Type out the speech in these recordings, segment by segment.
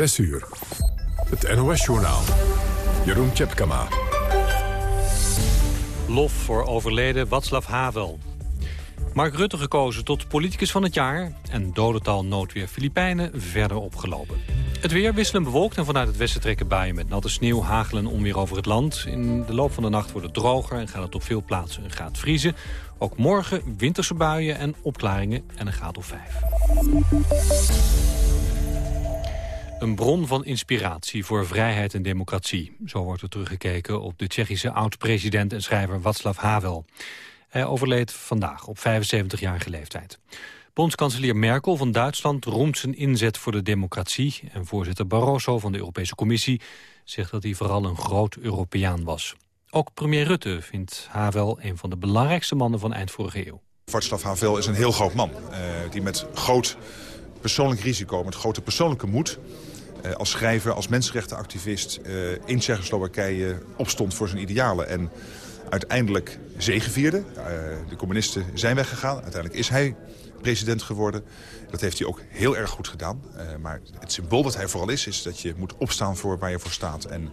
6 uur. Het NOS-journaal. Jeroen Tjepkama. Lof voor overleden Václav Havel. Mark Rutte gekozen tot politicus van het jaar... en dodental noodweer Filipijnen verder opgelopen. Het weer wisselen bewolkt en vanuit het westen trekken buien... met natte sneeuw, hagel en onweer over het land. In de loop van de nacht wordt het droger en gaat het op veel plaatsen een graad vriezen. Ook morgen winterse buien en opklaringen en een graad of vijf. Een bron van inspiratie voor vrijheid en democratie. Zo wordt er teruggekeken op de Tsjechische oud-president en schrijver Václav Havel. Hij overleed vandaag op 75-jarige leeftijd. Bondskanselier Merkel van Duitsland roemt zijn inzet voor de democratie... en voorzitter Barroso van de Europese Commissie zegt dat hij vooral een groot Europeaan was. Ook premier Rutte vindt Havel een van de belangrijkste mannen van eind vorige eeuw. Václav Havel is een heel groot man, uh, die met groot persoonlijk risico, met grote persoonlijke moed... Uh, als schrijver, als mensenrechtenactivist uh, in Tsjechoslowakije opstond voor zijn idealen. En uiteindelijk zegevierde. Uh, de communisten zijn weggegaan. Uiteindelijk is hij president geworden. Dat heeft hij ook heel erg goed gedaan. Maar het symbool dat hij vooral is, is dat je moet opstaan voor waar je voor staat. En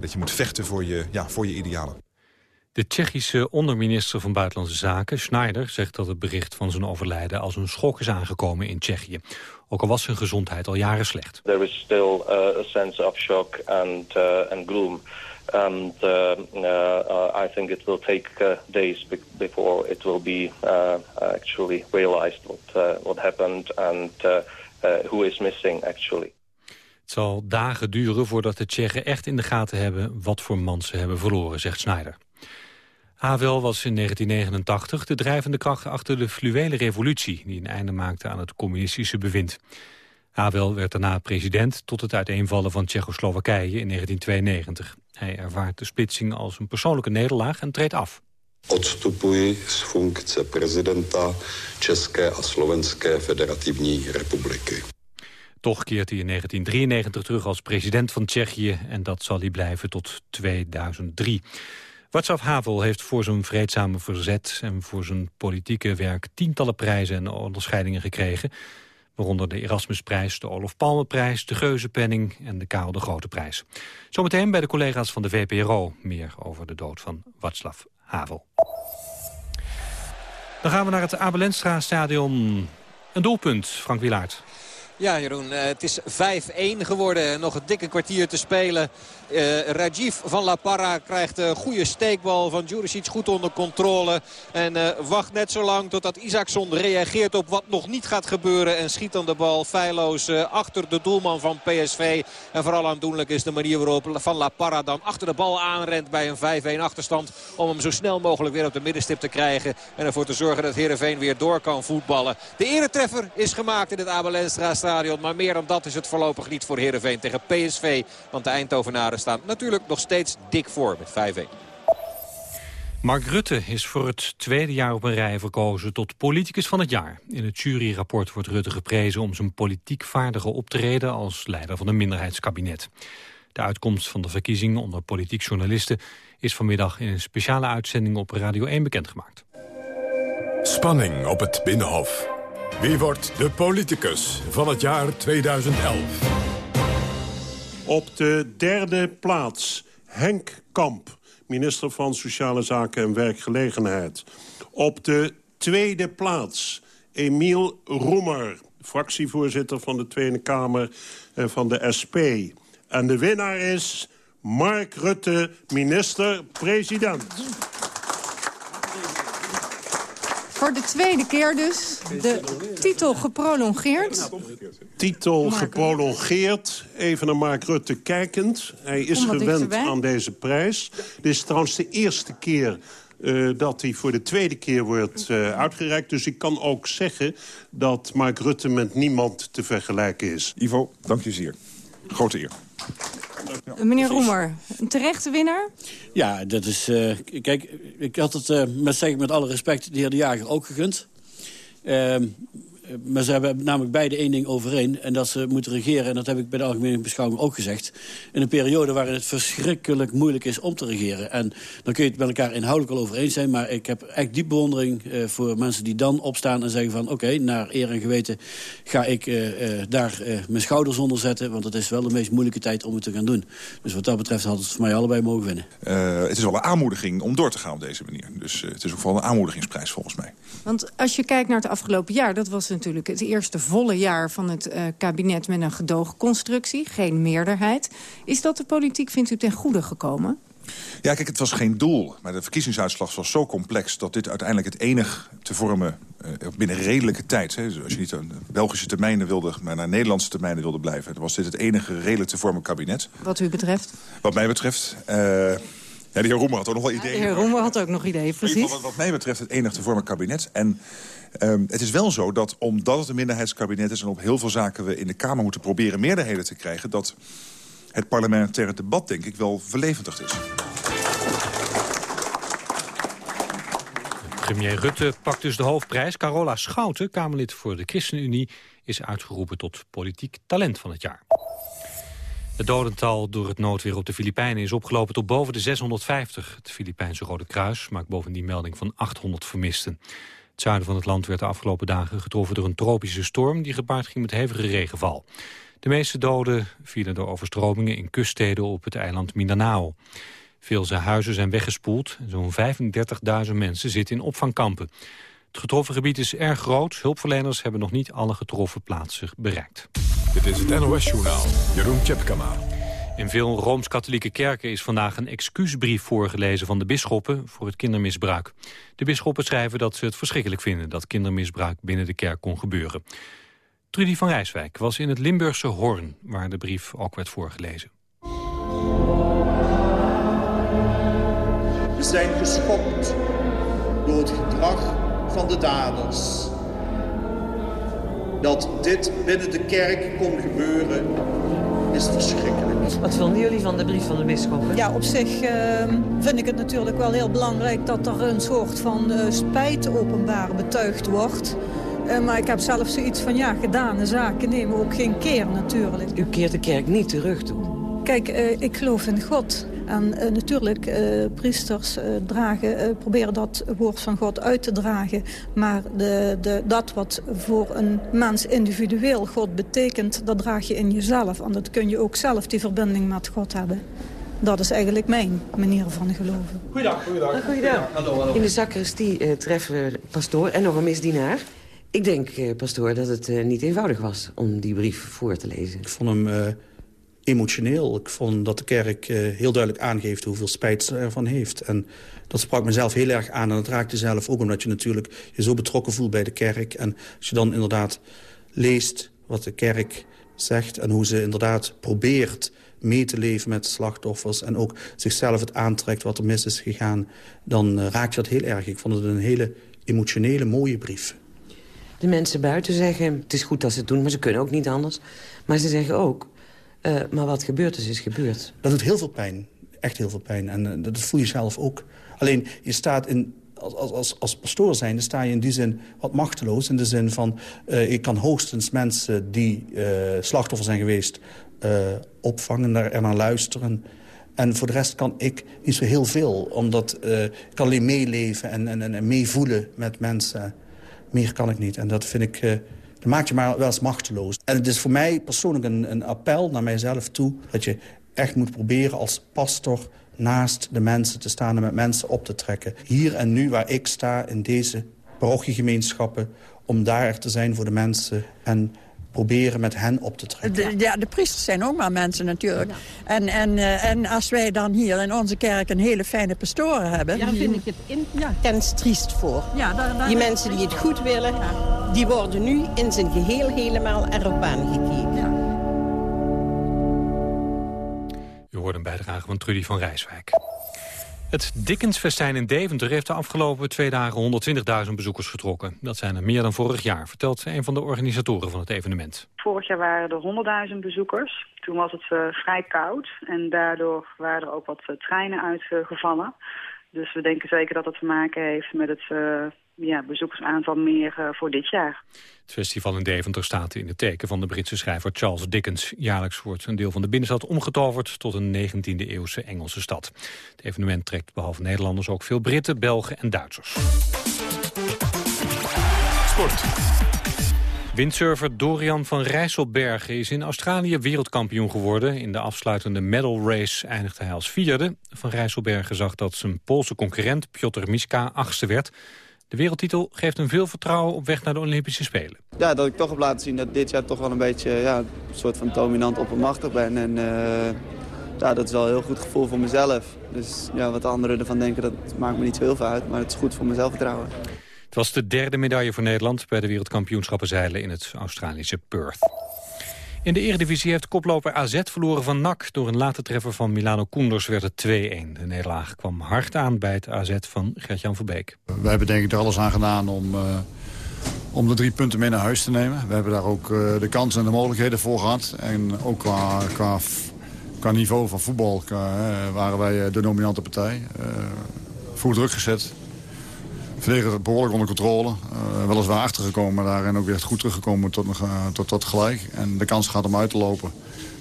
dat je moet vechten voor je, ja, voor je idealen. De Tsjechische onderminister van Buitenlandse Zaken, Schneider, zegt dat het bericht van zijn overlijden als een schok is aangekomen in Tsjechië. Ook al was zijn gezondheid al jaren slecht. There is still uh, a sense of shock and, uh, and gloom. And uh, uh, I think it will take uh, days be before it will be actually realized what, what happened and who is missing actually. Het zal dagen duren voordat de Tsjechen echt in de gaten hebben wat voor man ze hebben verloren, zegt Schneider. Havel was in 1989 de drijvende kracht achter de fluwele revolutie... die een einde maakte aan het communistische bewind. Havel werd daarna president tot het uiteenvallen van Tsjechoslowakije in 1992. Hij ervaart de splitsing als een persoonlijke nederlaag en treedt af. Odstupuji z funkce prezidenta České a Slovenské federativní republiky. Toch keert hij in 1993 terug als president van Tsjechië... en dat zal hij blijven tot 2003. Václav Havel heeft voor zijn vreedzame verzet... en voor zijn politieke werk tientallen prijzen en onderscheidingen gekregen... waaronder de Erasmusprijs, de Olof Palmeprijs, de Geuzenpenning en de Karel de Grote Prijs. Zometeen bij de collega's van de VPRO meer over de dood van Václav Havel. Dan gaan we naar het Abelenstra stadion. Een doelpunt, Frank Wilaert. Ja, Jeroen, het is 5-1 geworden. Nog een dikke kwartier te spelen. Uh, Rajiv van La Parra krijgt een goede steekbal van Juricic goed onder controle. En uh, wacht net zo lang totdat Isaacson reageert op wat nog niet gaat gebeuren. En schiet dan de bal feilloos achter de doelman van PSV. En vooral aandoenlijk is de manier waarop Van La Parra dan achter de bal aanrent bij een 5-1 achterstand. Om hem zo snel mogelijk weer op de middenstip te krijgen. En ervoor te zorgen dat Heerenveen weer door kan voetballen. De eretreffer is gemaakt in het Abelenstra stadion. Maar meer dan dat is het voorlopig niet voor Heerenveen tegen PSV. Want de Eindhovenaren staan natuurlijk nog steeds dik voor met 5-1. Mark Rutte is voor het tweede jaar op een rij verkozen tot politicus van het jaar. In het juryrapport wordt Rutte geprezen om zijn politiek vaardige optreden als leider van een minderheidskabinet. De uitkomst van de verkiezing onder politiek journalisten is vanmiddag in een speciale uitzending op Radio 1 bekendgemaakt. Spanning op het Binnenhof. Wie wordt de politicus van het jaar 2011? Op de derde plaats Henk Kamp, minister van Sociale Zaken en Werkgelegenheid. Op de tweede plaats Emiel Roemer, fractievoorzitter van de Tweede Kamer van de SP. En de winnaar is Mark Rutte, minister-president. Voor de tweede keer dus. De titel geprolongeerd. Titel geprolongeerd. Even naar Mark Rutte kijkend. Hij is gewend aan deze prijs. Dit is trouwens de eerste keer uh, dat hij voor de tweede keer wordt uh, uitgereikt. Dus ik kan ook zeggen dat Mark Rutte met niemand te vergelijken is. Ivo, dank je zeer. Grote eer. Ja, Meneer Roemer, een terechte winnaar? Ja, dat is... Uh, kijk, ik had het uh, met, zeg, met alle respect de heer De Jager ook gegund. Uh, maar ze hebben namelijk beide één ding overeen. En dat ze moeten regeren, en dat heb ik bij de algemene beschouwing ook gezegd... in een periode waarin het verschrikkelijk moeilijk is om te regeren. En dan kun je het met elkaar inhoudelijk al over eens zijn... maar ik heb echt diep bewondering uh, voor mensen die dan opstaan en zeggen van... oké, naar eer en geweten ga ik uh, uh, daar mijn schouders onder zetten... want het is wel de meest moeilijke tijd om het te gaan doen. Dus wat dat betreft had het voor mij allebei mogen winnen. het is wel een aanmoediging om door te gaan op deze manier. Dus het is ook wel een aanmoedigingsprijs volgens mij. Want als je kijkt naar het afgelopen jaar... dat was natuurlijk het eerste volle jaar van het uh, kabinet... met een gedoogconstructie, geen meerderheid. Is dat de politiek, vindt u, ten goede gekomen? Ja, kijk, het was geen doel. Maar de verkiezingsuitslag was zo complex... dat dit uiteindelijk het enig te vormen uh, binnen redelijke tijd... Hè, dus als je niet aan Belgische termijnen wilde, maar naar Nederlandse termijnen wilde blijven... dan was dit het enige redelijk te vormen kabinet. Wat u betreft? Wat mij betreft... Uh, ja, de heer Roemer had ook nog wel ideeën. de heer Roemer had ook nog ideeën, precies. Wat, wat mij betreft het enige te vormen kabinet. En um, het is wel zo dat omdat het een minderheidskabinet is... en op heel veel zaken we in de Kamer moeten proberen meerderheden te krijgen... dat het parlementaire debat, denk ik, wel verlevendigd is. Premier Rutte pakt dus de hoofdprijs. Carola Schouten, Kamerlid voor de ChristenUnie... is uitgeroepen tot politiek talent van het jaar. Het dodental door het noodweer op de Filipijnen is opgelopen tot boven de 650. Het Filipijnse Rode Kruis maakt bovendien melding van 800 vermisten. Het zuiden van het land werd de afgelopen dagen getroffen door een tropische storm... die gepaard ging met hevige regenval. De meeste doden vielen door overstromingen in kuststeden op het eiland Mindanao. Veel huizen zijn weggespoeld. Zo'n 35.000 mensen zitten in opvangkampen. Het getroffen gebied is erg groot. Hulpverleners hebben nog niet alle getroffen plaatsen bereikt. Dit is het NOS-journaal. Jeroen Tjepkama. In veel Rooms-Katholieke kerken is vandaag een excuusbrief voorgelezen van de bisschoppen voor het kindermisbruik. De bisschoppen schrijven dat ze het verschrikkelijk vinden dat kindermisbruik binnen de kerk kon gebeuren. Trudy van Rijswijk was in het Limburgse Hoorn, waar de brief ook werd voorgelezen. We zijn geschokt door het gedrag van de daders. Dat dit binnen de kerk kon gebeuren, is verschrikkelijk. Wat vinden jullie van de brief van de bisschop? Ja, op zich uh, vind ik het natuurlijk wel heel belangrijk... dat er een soort van uh, spijt openbaar betuigd wordt... Uh, maar ik heb zelf zoiets van, ja, gedane zaken nemen ook geen keer natuurlijk. U keert de kerk niet terug toe? Kijk, uh, ik geloof in God. En uh, natuurlijk, uh, priesters uh, dragen, proberen dat woord van God uit te dragen. Maar de, de, dat wat voor een mens individueel God betekent, dat draag je in jezelf. En dat kun je ook zelf, die verbinding met God hebben. Dat is eigenlijk mijn manier van geloven. Goeiedag. Goeiedag. goeiedag. Hallo, hallo. In de sacristie treffen we pastoor en nog een misdienaar. Ik denk, pastoor, dat het niet eenvoudig was om die brief voor te lezen. Ik vond hem emotioneel. Ik vond dat de kerk uh, heel duidelijk aangeeft hoeveel spijt ze ervan heeft. En dat sprak mezelf heel erg aan. En dat raakte zelf ook omdat je natuurlijk je zo betrokken voelt bij de kerk. En als je dan inderdaad leest wat de kerk zegt... en hoe ze inderdaad probeert mee te leven met slachtoffers... en ook zichzelf het aantrekt wat er mis is gegaan... dan uh, raakt je dat heel erg. Ik vond het een hele emotionele, mooie brief. De mensen buiten zeggen, het is goed dat ze het doen... maar ze kunnen ook niet anders. Maar ze zeggen ook, uh, maar wat gebeurd is, is gebeurd. Dat doet heel veel pijn. Echt heel veel pijn. En uh, dat voel je zelf ook. Alleen, je staat in, als, als, als pastoor zijn, dan sta je in die zin wat machteloos. In de zin van, uh, ik kan hoogstens mensen die slachtoffer zijn geweest... opvangen en naar luisteren. En voor de rest kan ik niet zo heel veel. Omdat ik kan alleen meeleven en, en, en meevoelen met mensen. Meer kan ik niet. En dat vind ik dan maak je maar wel eens machteloos. En het is voor mij persoonlijk een, een appel naar mijzelf toe... dat je echt moet proberen als pastor naast de mensen te staan en met mensen op te trekken. Hier en nu waar ik sta in deze parochiegemeenschappen... om daar te zijn voor de mensen en proberen met hen op te trekken. ja, de priesters zijn ook maar mensen natuurlijk. En, en, uh, en als wij dan hier in onze kerk een hele fijne pastoren hebben... Ja, dan vind ik het intens triest voor. Ja, die mensen die het goed willen, die worden nu in zijn geheel helemaal erop aangekeken. Ja. U hoort een bijdrage van Trudy van Rijswijk. Het Dickensfestijn in Deventer heeft de afgelopen twee dagen 120.000 bezoekers getrokken. Dat zijn er meer dan vorig jaar, vertelt een van de organisatoren van het evenement. Vorig jaar waren er 100.000 bezoekers. Toen was het uh, vrij koud en daardoor waren er ook wat uh, treinen uitgevallen. Dus we denken zeker dat het te maken heeft met het ja, bezoekersaantal meer voor dit jaar. Het festival in Deventer staat in het teken van de Britse schrijver Charles Dickens. Jaarlijks wordt een deel van de binnenstad omgetoverd tot een 19e-eeuwse Engelse stad. Het evenement trekt behalve Nederlanders ook veel Britten, Belgen en Duitsers. Sport. Windsurfer Dorian van Rijsselbergen is in Australië wereldkampioen geworden. In de afsluitende medal race eindigde hij als vierde. Van Rijsselbergen zag dat zijn Poolse concurrent Piotr Miska achtste werd. De wereldtitel geeft hem veel vertrouwen op weg naar de Olympische Spelen. Ja, dat ik toch heb laten zien dat dit jaar toch wel een beetje ja, een soort van dominant oppermachtig ben. En uh, ja, dat is wel een heel goed gevoel voor mezelf. Dus ja, wat de anderen ervan denken, dat maakt me niet zo heel veel uit. Maar het is goed voor mijn zelfvertrouwen. Het was de derde medaille voor Nederland bij de wereldkampioenschappen zeilen in het Australische Perth. In de Eredivisie heeft koploper AZ verloren van NAC. Door een late treffer van Milano Koenders werd het 2-1. De nederlaag kwam hard aan bij het AZ van Gert-Jan Verbeek. We hebben denk ik er alles aan gedaan om, uh, om de drie punten mee naar huis te nemen. We hebben daar ook uh, de kansen en de mogelijkheden voor gehad. En ook qua, qua, qua niveau van voetbal uh, waren wij de dominante partij. voor druk gezet verdediger behoorlijk onder controle. Uh, weliswaar achtergekomen, maar daarin ook weer goed teruggekomen tot, uh, tot, tot gelijk. En de kans gaat om uit te lopen.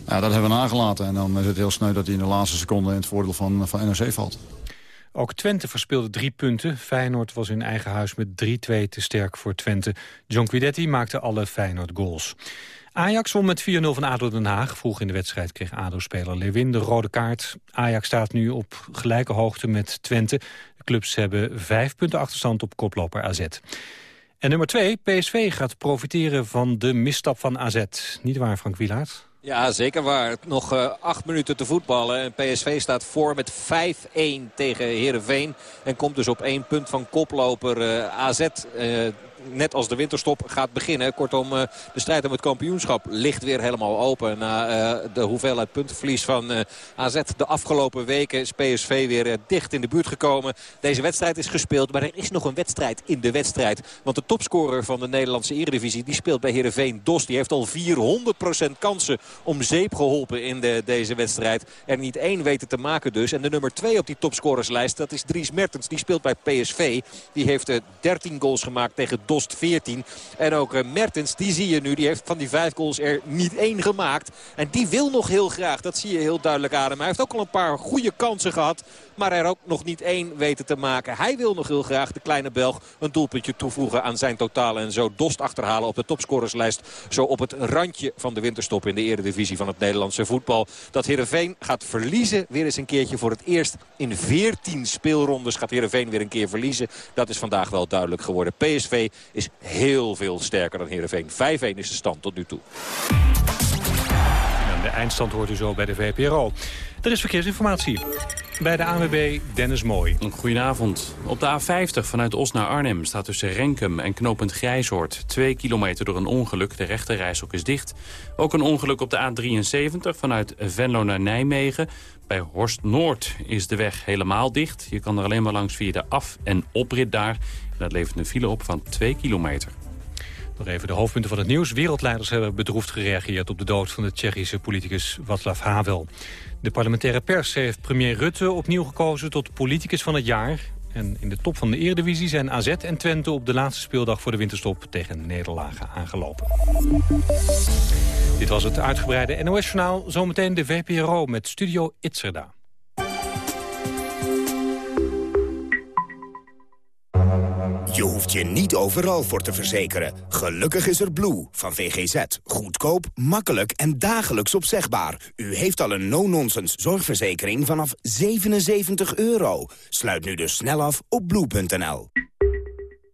Dat hebben we nagelaten. En dan is het heel sneu dat hij in de laatste seconde in het voordeel van, van NOC valt. Ook Twente verspeelde drie punten. Feyenoord was in eigen huis met 3-2 te sterk voor Twente. John Guidetti maakte alle Feyenoord-goals. Ajax won met 4-0 van ADO Den Haag. Vroeg in de wedstrijd kreeg ADO-speler Lewin de rode kaart. Ajax staat nu op gelijke hoogte met Twente clubs hebben vijf punten achterstand op koploper AZ. En nummer twee, PSV gaat profiteren van de misstap van AZ. Niet waar, Frank Wielaert? Ja, zeker waar. Nog uh, acht minuten te voetballen. En PSV staat voor met 5-1 tegen Heerenveen. En komt dus op één punt van koploper uh, eh, AZ. Eh, net als de winterstop gaat beginnen. Kortom, eh, de strijd om het kampioenschap ligt weer helemaal open. Na eh, de hoeveelheid puntenverlies van eh, AZ de afgelopen weken is PSV weer dicht in de buurt gekomen. Deze wedstrijd is gespeeld, maar er is nog een wedstrijd in de wedstrijd. Want de topscorer van de Nederlandse Eredivisie die speelt bij Heerenveen Dos. Die heeft al 400% kansen om zeep geholpen in de, deze wedstrijd. Er niet één weten te maken dus. En de nummer 2 op die topscorerslijst, dat is Dries Mertens. Die speelt bij PSV. Die heeft 13 goals gemaakt tegen Dost 14. En ook eh, Mertens, die zie je nu, die heeft van die vijf goals er niet één gemaakt. En die wil nog heel graag, dat zie je heel duidelijk aan hem. Hij heeft ook al een paar goede kansen gehad. Maar er ook nog niet één weten te maken. Hij wil nog heel graag, de kleine Belg, een doelpuntje toevoegen aan zijn totaal. En zo Dost achterhalen op de topscorerslijst. Zo op het randje van de winterstop in de eredivisie van het Nederlandse voetbal. Dat Heerenveen gaat verliezen. Weer eens een keertje voor het eerst in 14 speelrondes gaat Heerenveen weer een keer verliezen. Dat is vandaag wel duidelijk geworden. PSV is heel veel sterker dan Heerenveen. 5-1 is de stand tot nu toe. De eindstand hoort u zo bij de VPRO. Er is verkeersinformatie. Bij de ANWB Dennis Mooi. Goedenavond. Op de A50 vanuit Os naar Arnhem staat tussen Renkum en knooppunt Grijzoord. Twee kilometer door een ongeluk. De rechterrijstok is dicht. Ook een ongeluk op de A73 vanuit Venlo naar Nijmegen. Bij Horst Noord is de weg helemaal dicht. Je kan er alleen maar langs via de af- en oprit daar. Dat levert een file op van 2 kilometer. Nog even de hoofdpunten van het nieuws. Wereldleiders hebben bedroefd gereageerd op de dood van de Tsjechische politicus Václav Havel. De parlementaire pers heeft premier Rutte opnieuw gekozen tot politicus van het jaar. En in de top van de Eredivisie zijn AZ en Twente op de laatste speeldag voor de winterstop tegen nederlagen aangelopen. Dit was het uitgebreide NOS-journaal. Zometeen de VPRO met Studio Itzerda. Je hoeft je niet overal voor te verzekeren. Gelukkig is er Blue van VGZ. Goedkoop, makkelijk en dagelijks opzegbaar. U heeft al een no-nonsense zorgverzekering vanaf 77 euro. Sluit nu dus snel af op blue.nl.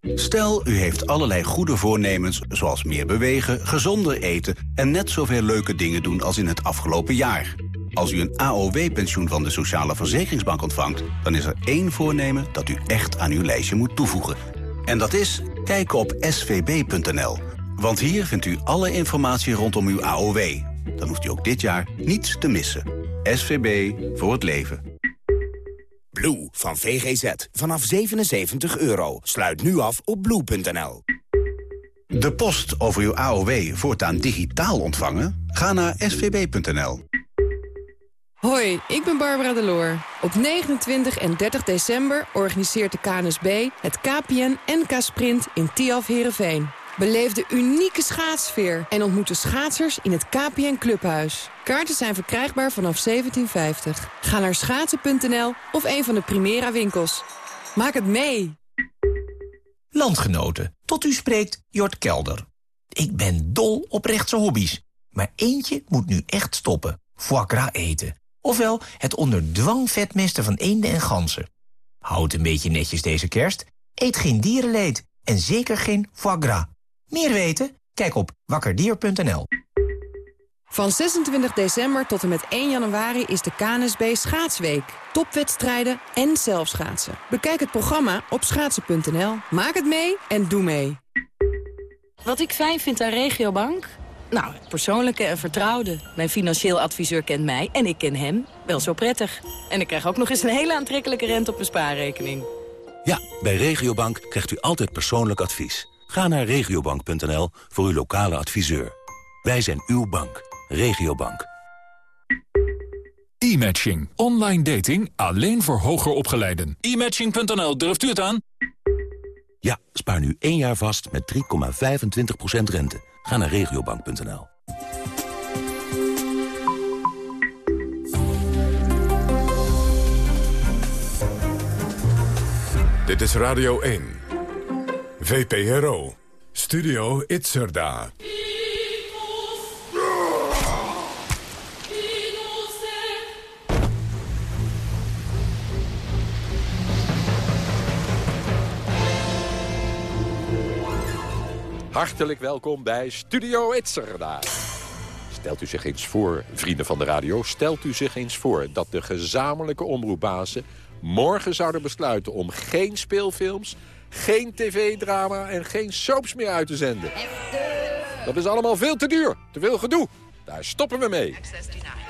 Stel, u heeft allerlei goede voornemens, zoals meer bewegen, gezonder eten... en net zoveel leuke dingen doen als in het afgelopen jaar. Als u een AOW-pensioen van de Sociale Verzekeringsbank ontvangt... dan is er één voornemen dat u echt aan uw lijstje moet toevoegen. En dat is kijken op svb.nl. Want hier vindt u alle informatie rondom uw AOW. Dan hoeft u ook dit jaar niets te missen. SVB voor het leven. Blue van VGZ. Vanaf 77 euro. Sluit nu af op blue.nl. De post over uw AOW voortaan digitaal ontvangen? Ga naar svb.nl. Hoi, ik ben Barbara Deloor. Op 29 en 30 december organiseert de KNSB het KPN NK Sprint in Tiaf Herenveen. Beleef de unieke schaatsfeer en ontmoet de schaatsers in het KPN Clubhuis. Kaarten zijn verkrijgbaar vanaf 1750. Ga naar schaatsen.nl of een van de Primera winkels. Maak het mee! Landgenoten, tot u spreekt Jort Kelder. Ik ben dol op rechtse hobby's. Maar eentje moet nu echt stoppen. Foie gras eten. Ofwel het onder dwang vetmesten van eenden en ganzen. Houd een beetje netjes deze kerst. Eet geen dierenleed. En zeker geen foie gras. Meer weten? Kijk op wakkerdier.nl. Van 26 december tot en met 1 januari is de KNSB Schaatsweek. Topwedstrijden en zelfschaatsen. Bekijk het programma op schaatsen.nl. Maak het mee en doe mee. Wat ik fijn vind aan Regiobank? Nou, het persoonlijke en vertrouwde. Mijn financieel adviseur kent mij en ik ken hem wel zo prettig. En ik krijg ook nog eens een hele aantrekkelijke rente op mijn spaarrekening. Ja, bij Regiobank krijgt u altijd persoonlijk advies. Ga naar regiobank.nl voor uw lokale adviseur. Wij zijn uw bank. Regiobank. E-matching. Online dating alleen voor hoger opgeleiden. E-matching.nl, durft u het aan? Ja, spaar nu één jaar vast met 3,25% rente. Ga naar regiobank.nl. Dit is Radio 1. VPRO. Studio Itzerda. Hartelijk welkom bij Studio Itzerda. Stelt u zich eens voor, vrienden van de radio... stelt u zich eens voor dat de gezamenlijke omroepbazen... morgen zouden besluiten om geen speelfilms... geen tv-drama en geen soaps meer uit te zenden. Dat is allemaal veel te duur, te veel gedoe. Daar stoppen we mee.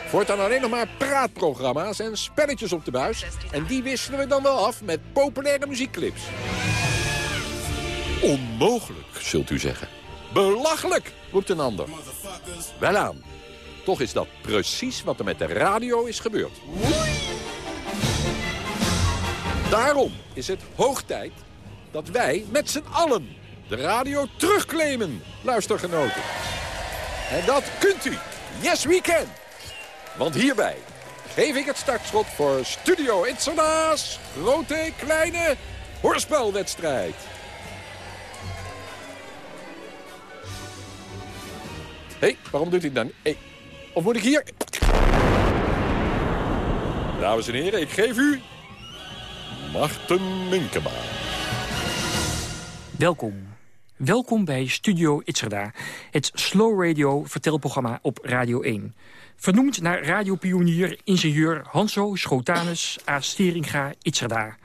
Voortaan alleen nog maar praatprogramma's en spelletjes op de buis. En die wisselen we dan wel af met populaire muziekclips. Onmogelijk, zult u zeggen. Belachelijk, roept een ander. Wel aan. Toch is dat precies wat er met de radio is gebeurd. Daarom is het hoog tijd dat wij met z'n allen de radio terugclaimen, luistergenoten. En dat kunt u. Yes, we can. Want hierbij geef ik het startschot voor Studio Itzerda's grote, kleine hoorspelwedstrijd. Hey, waarom doet hij dan? Hey. Of moet ik hier... Dames en heren, ik geef u... Marten Minkema. Welkom. Welkom bij Studio Itzerda, het slow radio vertelprogramma op Radio 1. Vernoemd naar radiopionier, ingenieur Hanso Schotanus A. Steringa Itzerda.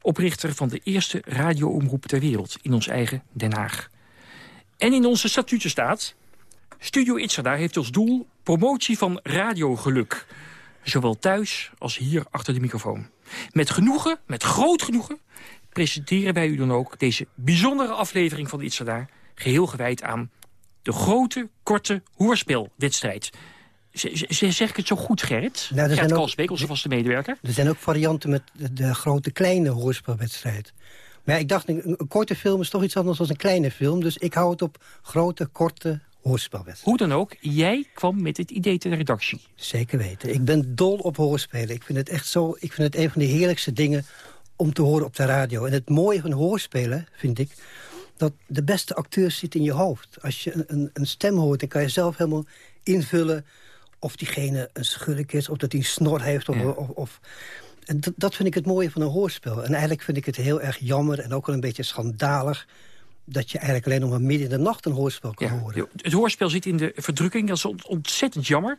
Oprichter van de eerste radioomroep ter wereld in ons eigen Den Haag. En in onze statuten staat... Studio Itzerda heeft als doel promotie van radiogeluk. Zowel thuis als hier achter de microfoon. Met genoegen, met groot genoegen, presenteren wij u dan ook deze bijzondere aflevering van Itzerda... geheel gewijd aan de grote, korte hoorspelwedstrijd. Zeg ik het zo goed, Gerrit? Nou, Gerrit Kalsbeek, onze vaste medewerker. Er zijn ook varianten met de, de grote, kleine hoorspelwedstrijd. Maar ja, ik dacht, een, een, korte film is toch iets anders dan een kleine film. Dus ik hou het op grote, korte hoorspelwedstrijd. Hoe dan ook, jij kwam met het idee ter redactie. Zeker weten. Ik ben dol op hoorspelen. Ik vind het echt zo, ik vind het een van de heerlijkste dingen om te horen op de radio. En het mooie van hoorspelen, vind ik, dat de beste acteur zit in je hoofd. Als je een, een stem hoort, dan kan je zelf helemaal invullen of diegene een schurk is, of dat hij een snor heeft. Of, of, of en dat, dat vind ik het mooie van een hoorspel. En eigenlijk vind ik het heel erg jammer en ook wel een beetje schandalig dat je eigenlijk alleen nog maar midden in de nacht een hoorspel kan ja, horen. Het hoorspel zit in de verdrukking, dat is ontzettend jammer.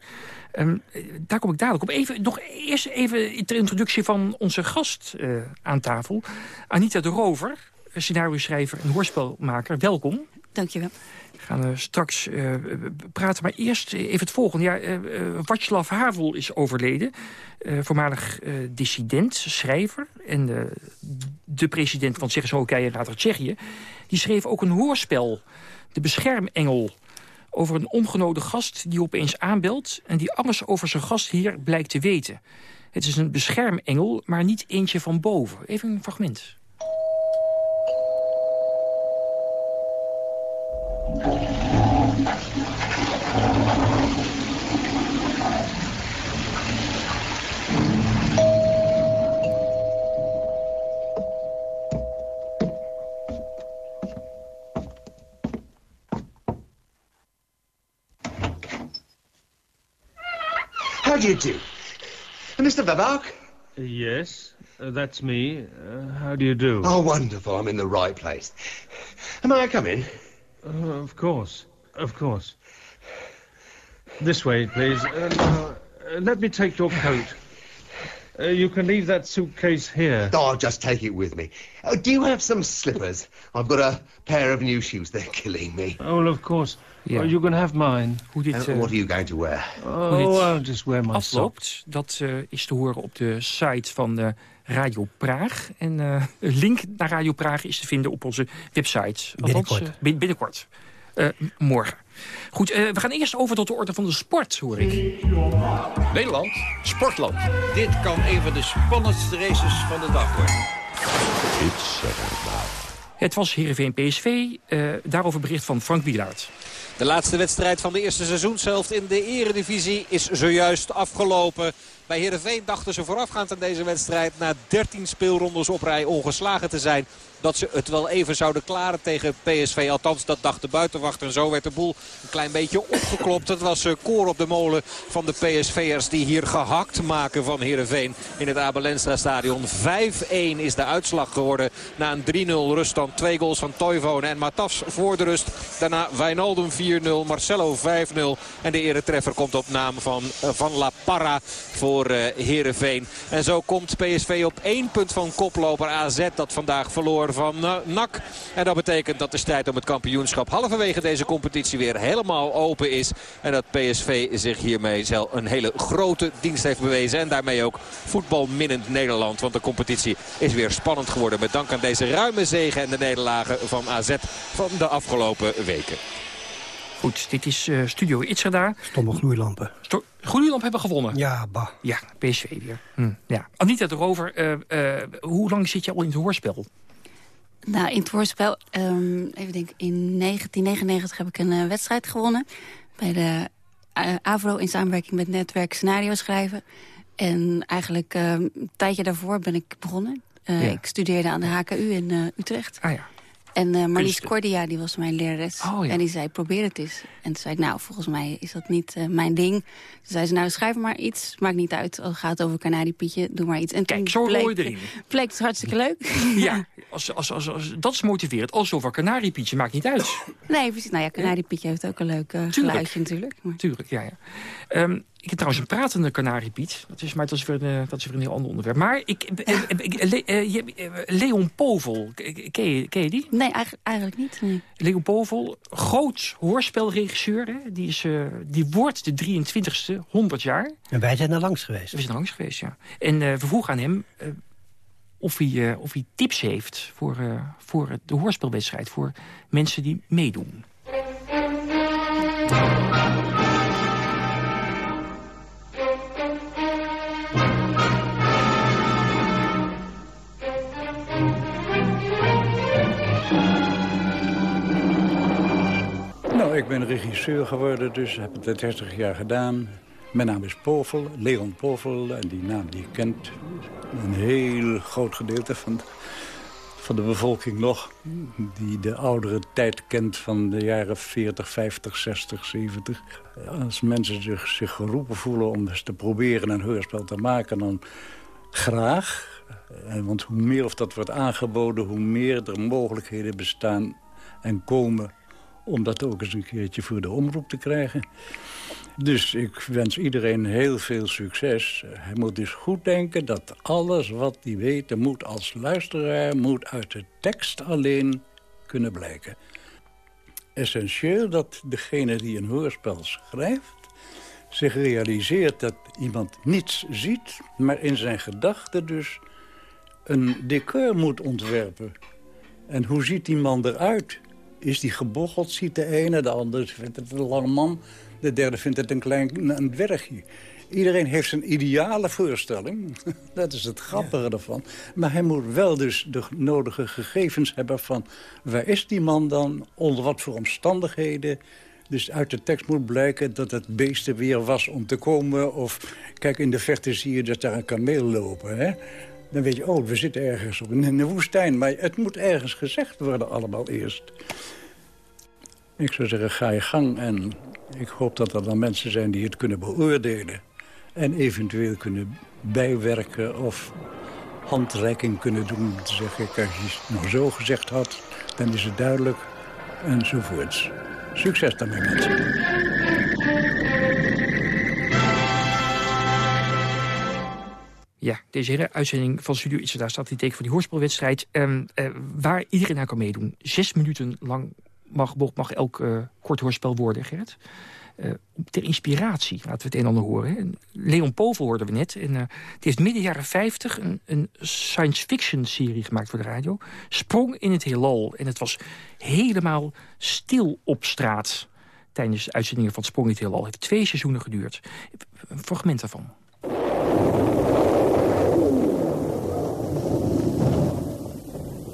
Um, daar kom ik dadelijk op. Even, nog eerst even de introductie van onze gast uh, aan tafel. Anita de Rover, scenario-schrijver en hoorspelmaker. Welkom. Dankjewel. Gaan uh, straks uh, praten, maar eerst even het volgende. Ja, uh, Havel is overleden. voormalig dissident, schrijver en de president van Tsjechoslowakije en later Tsjechië. Die schreef ook een hoorspel, De Beschermengel over een ongenodigde gast die opeens aanbelt... en die alles over zijn gast hier blijkt te weten. Het is een beschermengel, maar niet eentje van boven. Even een fragment. How do you do? Mr. Babak? Yes, uh, that's me. Uh, how do you do? Oh, wonderful. I'm in the right place. May I come in? Uh, of course. Of course. This way, please. Uh, now, uh, let me take your coat. Uh, you can leave that suitcase here. Oh, I'll just take it with me. Oh, do you have some slippers? I've got a pair of new shoes. They're killing me. Oh, well, of course. Oh, you can have mine. Hoe dit, And eh, what are you going to wear? Oh, I'll just wear my afloopt, dat eh, is te horen op de site van eh, Radio Praag. En eh, een link naar Radio Praag is te vinden op onze website. Binnenkort. eh, bin- binnenkort. Eh, morgen. Goed, eh, we gaan eerst over tot de orde van de sport, hoor ik. Nederland, sportland. Dit kan een van de spannendste races van de dag worden. Het was Heerenveen PSV. eh, daarover bericht van Frank Wielaert. De laatste wedstrijd van de eerste seizoenshelft in de eredivisie is zojuist afgelopen. Bij Heerenveen dachten ze voorafgaand aan deze wedstrijd... na 13 speelrondes op rij ongeslagen te zijn... dat ze het wel even zouden klaren tegen PSV. Althans, dat dacht de buitenwachter. En zo werd de boel een klein beetje opgeklopt. Het was eh, koor op de molen van de PSV'ers... die hier gehakt maken van Heerenveen in het Abelensra stadion. 5-1 is de uitslag geworden na een 3-0 ruststand. Twee goals van Toivonen en Matafs voor de rust. Daarna Wijnaldum 4-0, Marcelo 5-0. En de eretreffer komt op naam van eh, Van La Parra voor eh Heerenveen. En zo komt PSV op één punt van koploper AZ dat vandaag verloor van eh, NAC. En dat betekent dat de strijd om het kampioenschap halverwege deze competitie weer helemaal open is. En dat PSV zich hiermee zelf een hele grote dienst heeft bewezen. En daarmee ook voetbalminnend Nederland. Want de competitie is weer spannend geworden. Met dank aan deze ruime zegen en de nederlagen van AZ van de afgelopen weken. Goed, dit is eh, Studio Itzerda. Stomme gloeilampen. Sto Gloeilamp hebben gewonnen. Ja, bah. Ja, PSV weer. Hm, ja. Anita erover. eh, eh, hoe lang zit je al in het hoorspel? Nou, in het hoorspel, ehm, even denken, in 1999 heb ik een eh, wedstrijd gewonnen. Bij de AVRO in samenwerking met Netwerk Scenario Schrijven. En eigenlijk ehm, een tijdje daarvoor ben ik begonnen. Eh, Ja. Ik studeerde aan de HKU in eh, Utrecht. Ah ja. En eh Marlies. Cordia, die was mijn lerares. Oh, ja. En die zei, probeer het eens. En toen zei ik, nou, volgens mij is dat niet eh, mijn ding. Toen zei ze, nou, schrijf maar iets. Maakt niet uit, al gaat het over Kanariepietje, doe maar iets. En Kijk, zo bleek, je erin. bleek het hartstikke leuk. Ja, als, als, als, als, dat is motiverend. Als over Canariepietje, maakt niet uit. Nee, precies. Nou ja, Kanariepietje heeft ook een leuk eh, geluidje natuurlijk. Maar... Tuurlijk, ja. ja. Ehm, ik heb trouwens een pratende kanariepiet. Dat is, maar dat is, weer een, eh, dat is weer een heel ander onderwerp. Maar ik, Leon Povel, ken je, ken je die? Nee, eigenlijk, eigenlijk niet. Nee. Leon Povel, groot hoorspelregisseur. Hè? Die, is, eh, die wordt de 23ste, 100 jaar. En wij zijn er langs geweest. We zijn er langs geweest, ja. En eh, we vroegen aan hem eh, of, hij, eh, of hij tips heeft voor, eh, voor de hoorspelwedstrijd. Voor mensen die meedoen. Ik ben regisseur geworden, dus heb het 30 jaar gedaan. Mijn naam is Povel, Leon Povel. En die naam die kent een heel groot gedeelte van, van de bevolking nog. Die de oudere tijd kent van de jaren 40, 50, 60, 70. Als mensen zich, zich geroepen voelen om eens te proberen een hoorspel te maken... dan graag. Eh, Want hoe meer of dat wordt aangeboden, hoe meer er mogelijkheden bestaan en komen om dat ook eens een keertje voor de omroep te krijgen. Dus ik wens iedereen heel veel succes. Hij moet dus goed denken dat alles wat hij weet... moet als luisteraar moet uit de tekst alleen kunnen blijken. Essentieel dat degene die een hoorspel schrijft... zich realiseert dat iemand niets ziet... maar in zijn gedachten dus een decor moet ontwerpen. En hoe ziet die man eruit? Is die gebocheld, ziet de ene. De andere vindt het een lange man. De derde vindt het een klein een dwergje. Iedereen heeft zijn ideale voorstelling. Dat is het grappige ervan. Maar hij moet wel dus de nodige gegevens hebben van... waar is die man dan, onder wat voor omstandigheden... Dus uit de tekst moet blijken dat het beesten weer was om te komen. Of kijk, in de verte zie je dat daar een kameel lopen. Hè? Dan weet je, oh, we zitten ergens op in de woestijn. Maar het moet ergens gezegd worden allemaal eerst. Ik zou zeggen, ga je gang. En ik hoop dat er dan mensen zijn die het kunnen beoordelen. En eventueel kunnen bijwerken of handreiking kunnen doen. Te zeggen, als je het nou zo gezegd had, dan is het duidelijk. Enzovoorts. Succes daarmee, mensen. Ja, deze hele uitzending van Studio daar staat die teken van die hoorspelwedstrijd. Uh, waar iedereen naar kan meedoen. Zes minuten lang mag, mag elk uh, kort hoorspel worden, Gerrit. Uh, ter inspiratie, laten we het een en ander horen. Leon Povel hoorden we net. En, het heeft midden jaren 50 een, een science fiction serie gemaakt voor de radio. Sprong in het heelal. En het was helemaal stil op straat tijdens de uitzendingen van Sprong in het heelal. Het heeft twee seizoenen geduurd. Een fragment daarvan.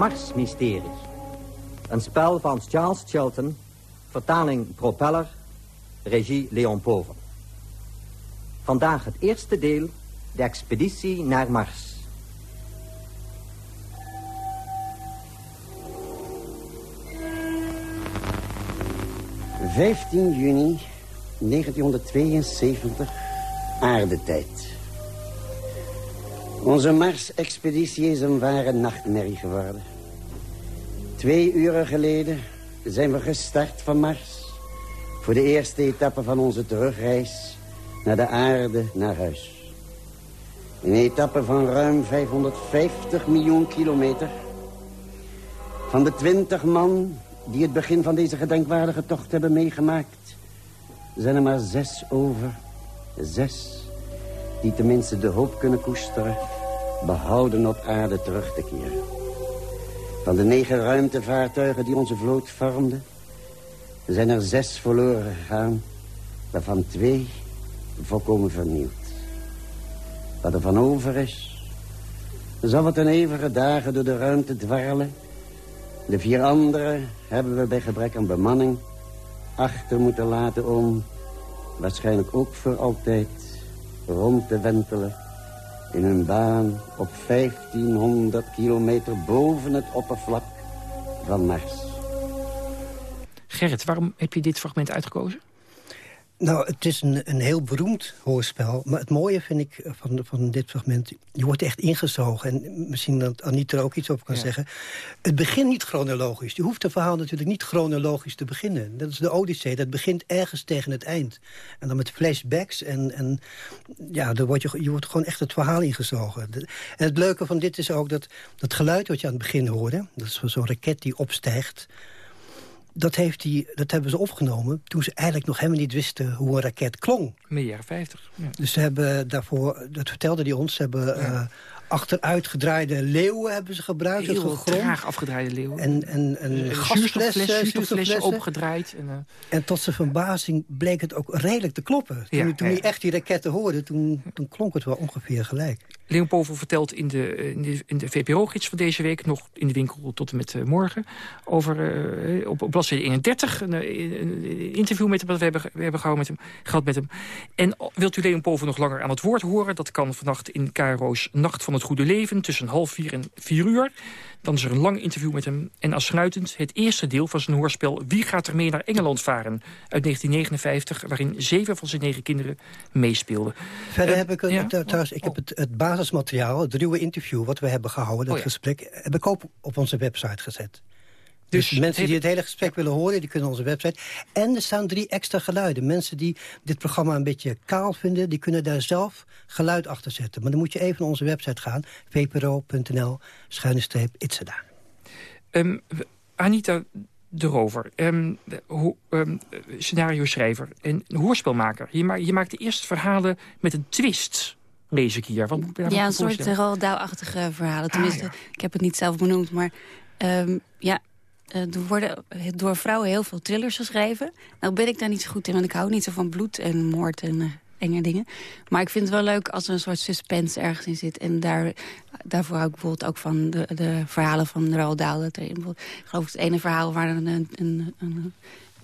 Marsmysterie. Een spel van Charles Chilton, vertaling Propeller, regie Leon Pover. Vandaag het eerste deel, de expeditie naar Mars. ...15 juni 1972, aardetijd. Onze Mars-expeditie is een ware nachtmerrie geworden. Twee uren geleden zijn we gestart van Mars... voor de eerste etappe van onze terugreis naar de aarde, naar huis. Een etappe van ruim 550 miljoen kilometer. Van de twintig man die het begin van deze gedenkwaardige tocht hebben meegemaakt... zijn er maar zes over. Zes die tenminste de hoop kunnen koesteren... behouden op aarde terug te keren. Van de negen ruimtevaartuigen die onze vloot vormden... zijn er zes verloren gegaan... waarvan twee volkomen vernield. Wat er van over is... zal het een eeuwige dagen door de ruimte dwarrelen... De vier anderen hebben we bij gebrek aan bemanning achter moeten laten om... waarschijnlijk ook voor altijd rond te wentelen... in hun baan op 1500 kilometer boven het oppervlak van Mars. Gerrit, waarom heb je dit fragment uitgekozen? Nou, het is een, een heel beroemd hoorspel. Maar het mooie vind ik van, van dit fragment... je wordt echt ingezogen. En misschien dat Anita er ook iets over kan zeggen. Het begint niet chronologisch. Je hoeft het verhaal natuurlijk niet chronologisch te beginnen. Dat is de Odyssee. Dat begint ergens tegen het eind. En dan met flashbacks. En, en ja, dan word je, je wordt gewoon echt het verhaal ingezogen. En het leuke van dit is ook dat dat geluid wat je aan het begin hoorde... dat is zo'n raket die opstijgt dat, heeft die, dat hebben ze opgenomen toen ze eigenlijk nog helemaal niet wisten hoe een raket klonk. Midden jaren 50. Ja. Dus ze hebben daarvoor, dat vertelde die ons, ze hebben ja. uh, achteruitgedraaide leeuwen hebben ze gebruikt. Heel traag afgedraaide leeuwen. En, en, en gasflessen, zuurstofflessen opgedraaid. En, uh... en tot zijn verbazing bleek het ook redelijk te kloppen. Toen, ja, toen hij echt die raketten hoorde, toen, toen klonk het wel ongeveer gelijk. Leon Povel vertelt in de, in de, in de VPRO-gids van deze week... nog in de winkel tot en met uh, morgen... over uh, op, op bladzijde 31 een, een, interview met hem... dat we hebben, we hebben gehouden met hem, gehad met hem. En wilt u Leon Povel nog langer aan het woord horen? Dat kan vannacht in KRO's Nacht van het Goede Leven... tussen half vier en vier uur. Dan is er een lang interview met hem. En afsluitend het eerste deel van zijn hoorspel... Wie gaat er mee naar Engeland varen? Uit 1959, waarin zeven van zijn negen kinderen meespeelden. Verder heb ik, ja. trouwens, ik heb het, het basismateriaal, het ruwe interview... wat we hebben gehouden, dat Oh ja. gesprek... heb ik ook op onze website gezet. Dus, Dus mensen die het hele gesprek willen horen, die kunnen onze website. En er staan drie extra geluiden. Mensen die dit programma een beetje kaal vinden... die kunnen daar zelf geluid achter zetten. Maar dan moet je even naar onze website gaan. vpro.nl, schuine streep, Itzeda. Ehm, Anita de Rover, ehm, ho- ehm, scenario schrijver en hoorspelmaker. Je, ma je maakt de eerste verhalen met een twist, lees ik hier. Wat moet ik Ja, een soort voorstellen? Roald verhalen. Ah, Tenminste, ja. ik heb het niet zelf benoemd, maar ehm, ja... eh, Er worden door vrouwen heel veel thrillers geschreven. Nou ben ik daar niet zo goed in, want ik hou niet zo van bloed en moord en eh, enge dingen. Maar ik vind het wel leuk als er een soort suspense ergens in zit. En daar, daarvoor hou ik bijvoorbeeld ook van de, de verhalen van Roald Dahl. Dat Ik geloof het ene verhaal waar een, een, een,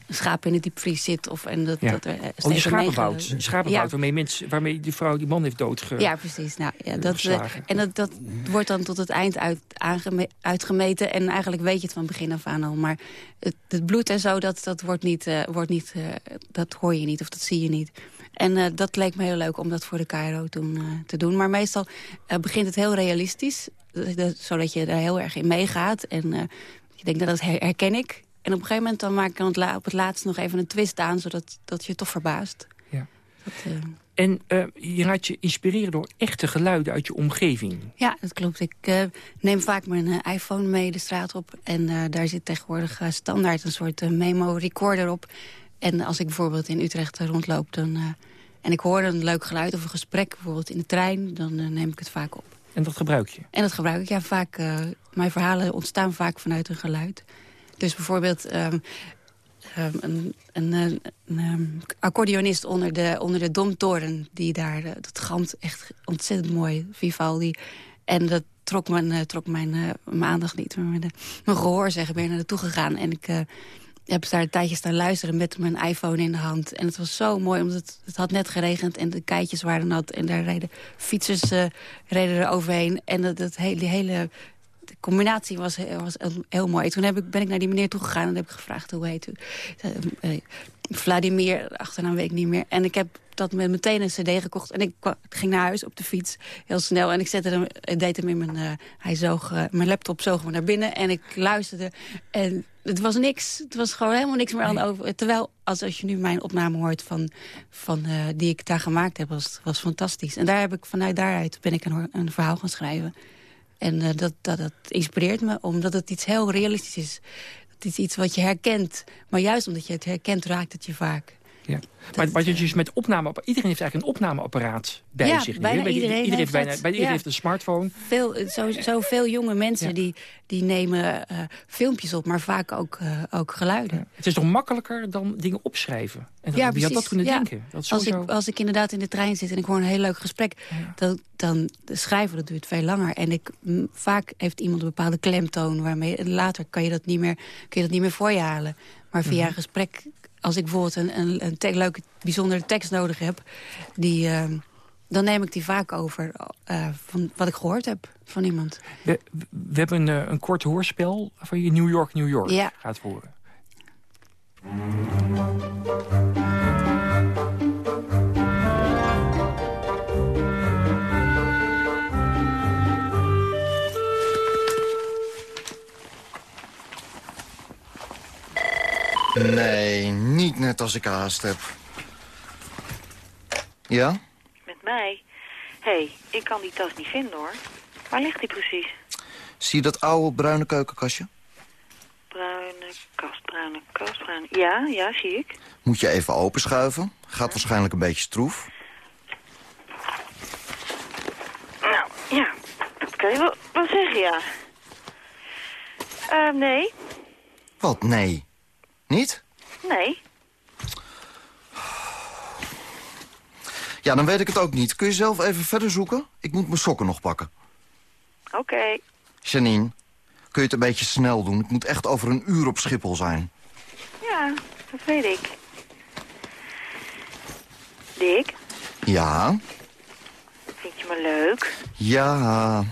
schaap in de diepvries zit. Of, en dat, Ja. dat er eh, Oh, steeds schapenbout, meege- schapenbout Ja, waarmee, mensen, waarmee die vrouw die man heeft doodge... ja, precies. Nou, ja, dat, eh, geslagen. en dat, dat wordt dan tot het eind uit, aangeme- uitgemeten. En eigenlijk weet je het van begin af aan al. Maar het, het bloed en zo, dat, dat, wordt niet, eh, wordt niet, eh, dat hoor je niet of dat zie je niet. En eh, dat leek me heel leuk om dat voor de KRO toen eh, te doen. Maar meestal eh, begint het heel realistisch. Dat- dat- zodat je er heel erg in meegaat. En eh, je denkt, nou, dat her- herken ik. En op een gegeven moment dan maak ik dan het op het laatst nog even een twist aan... zodat dat je toch verbaast. Ja. Dat, eh, En eh, je laat je inspireren door echte geluiden uit je omgeving. Ja, dat klopt. Ik eh, neem vaak mijn iPhone mee de straat op. En daar zit tegenwoordig standaard een soort memo-recorder op. En als ik bijvoorbeeld in Utrecht rondloop... Dan, en ik hoor een leuk geluid of een gesprek bijvoorbeeld in de trein... dan neem ik het vaak op. En dat gebruik je? En dat gebruik ik ja vaak. mijn verhalen ontstaan vaak vanuit een geluid. Dus bijvoorbeeld ehm, ehm, een, een, een, ehm, accordeonist onder de, onder de Domtoren. Die daar, eh, dat gamt echt ontzettend mooi, Vivaldi. En dat trok mijn, eh, trok mijn, eh, mijn aandacht niet. Maar eh, mijn gehoor zeg, ik ben er naartoe gegaan. En ik heb daar een tijdje staan luisteren met mijn iPhone in de hand. En het was zo mooi, omdat het, het had net geregend en de keitjes waren nat. En daar reden fietsers eh, reden er overheen. En dat, dat hele, die hele de combinatie was, he- was heel, mooi. Toen heb ik, ben ik naar die meneer toegegaan en heb ik gevraagd hoe heet u. Eh, eh, Vladimir, achternaam weet ik niet meer. En ik heb dat met meteen een cd gekocht. En ik ging naar huis op de fiets, heel snel. En ik zette hem, ik deed hem in mijn... eh, hij zoog, eh, mijn laptop zoog me naar binnen. En ik luisterde. En het was niks. Het was gewoon helemaal niks meer aan over. Terwijl, als, als je nu mijn opname hoort van, van, eh, die ik daar gemaakt heb, was, was fantastisch. En daar heb ik, vanuit daaruit ben ik een, een verhaal gaan schrijven. En eh, dat, dat, dat inspireert me, omdat het iets heel realistisch is. Het is iets wat je herkent. Maar juist omdat je het herkent, raakt het je vaak. Ja. Maar wat je dus met opname, iedereen heeft eigenlijk een opnameapparaat bij Ja, zich. nu, bijna hè? Bij iedereen iedereen heeft bijna, bij iedereen Ja. heeft een smartphone. Veel, zo, zoveel jonge mensen die, die nemen eh, filmpjes op, maar vaak ook, eh, ook geluiden. Het is toch makkelijker dan dingen opschrijven? En ja, wie had dat kunnen denken? Dat is als, ik, als ik inderdaad in de trein zit en ik hoor een heel leuk gesprek... Dan, dan schrijven, dat duurt veel langer. En ik, m, vaak heeft iemand een bepaalde klemtoon... waarmee later kan je, dat niet meer, kun je dat niet meer voor je halen. Maar via Mhm. een gesprek, als ik bijvoorbeeld een, een, een te- leuke, bijzondere tekst nodig heb... Die, eh, dan neem ik die vaak over eh, van wat ik gehoord heb van iemand. We, we hebben een, eh, een kort hoorspel van je New York, New York Ja. gaat horen. Nee, niet net als ik haast heb. Ja? Met mij? Hé, hey, ik kan die tas niet vinden hoor. Waar ligt die precies? Zie je dat oude bruine keukenkastje? Bruine kast, bruine kast, bruine... Ja, ja, zie ik. Moet je even openschuiven. Gaat waarschijnlijk een beetje stroef. Nou, ja, dat kan je wel, wel zeggen, ja. Eh, nee, Wat? Nee. Niet? nee. Ja, dan weet ik het ook niet. Kun je zelf even verder zoeken? Ik moet mijn sokken nog pakken. Oké. Janine, kun je het een beetje snel doen? Ik moet echt over een uur op Schiphol zijn. Ja, dat weet ik. Dick, Ja, vind je me leuk? ja...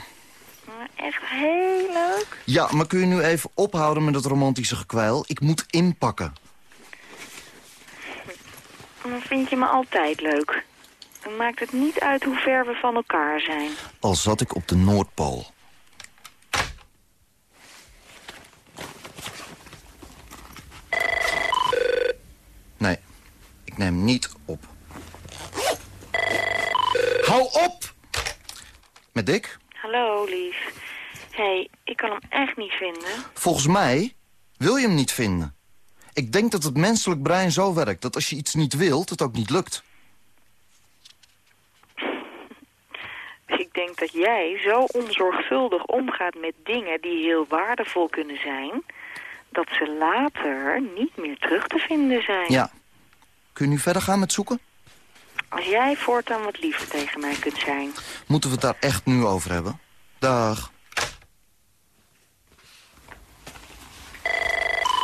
Echt heel leuk? Ja, maar kun je nu even ophouden met het romantische gekwijl? Ik moet inpakken. Dan vind je me altijd leuk. Dan maakt het niet uit hoe ver we van elkaar zijn. Al zat ik op de Noordpool. Nee, ik neem niet op. Hou op! Met Dick? Hallo, lief. Hé, hey, ik kan hem echt niet vinden. Volgens mij wil je hem niet vinden. Ik denk dat het menselijk brein zo werkt... dat als je iets niet wilt, het ook niet lukt. Ik denk dat jij zo onzorgvuldig omgaat met dingen die heel waardevol kunnen zijn... dat ze later niet meer terug te vinden zijn. Ja. Kun je nu verder gaan met zoeken? Als jij voortaan wat liever tegen mij kunt zijn. Moeten we het daar echt nu over hebben? Dag.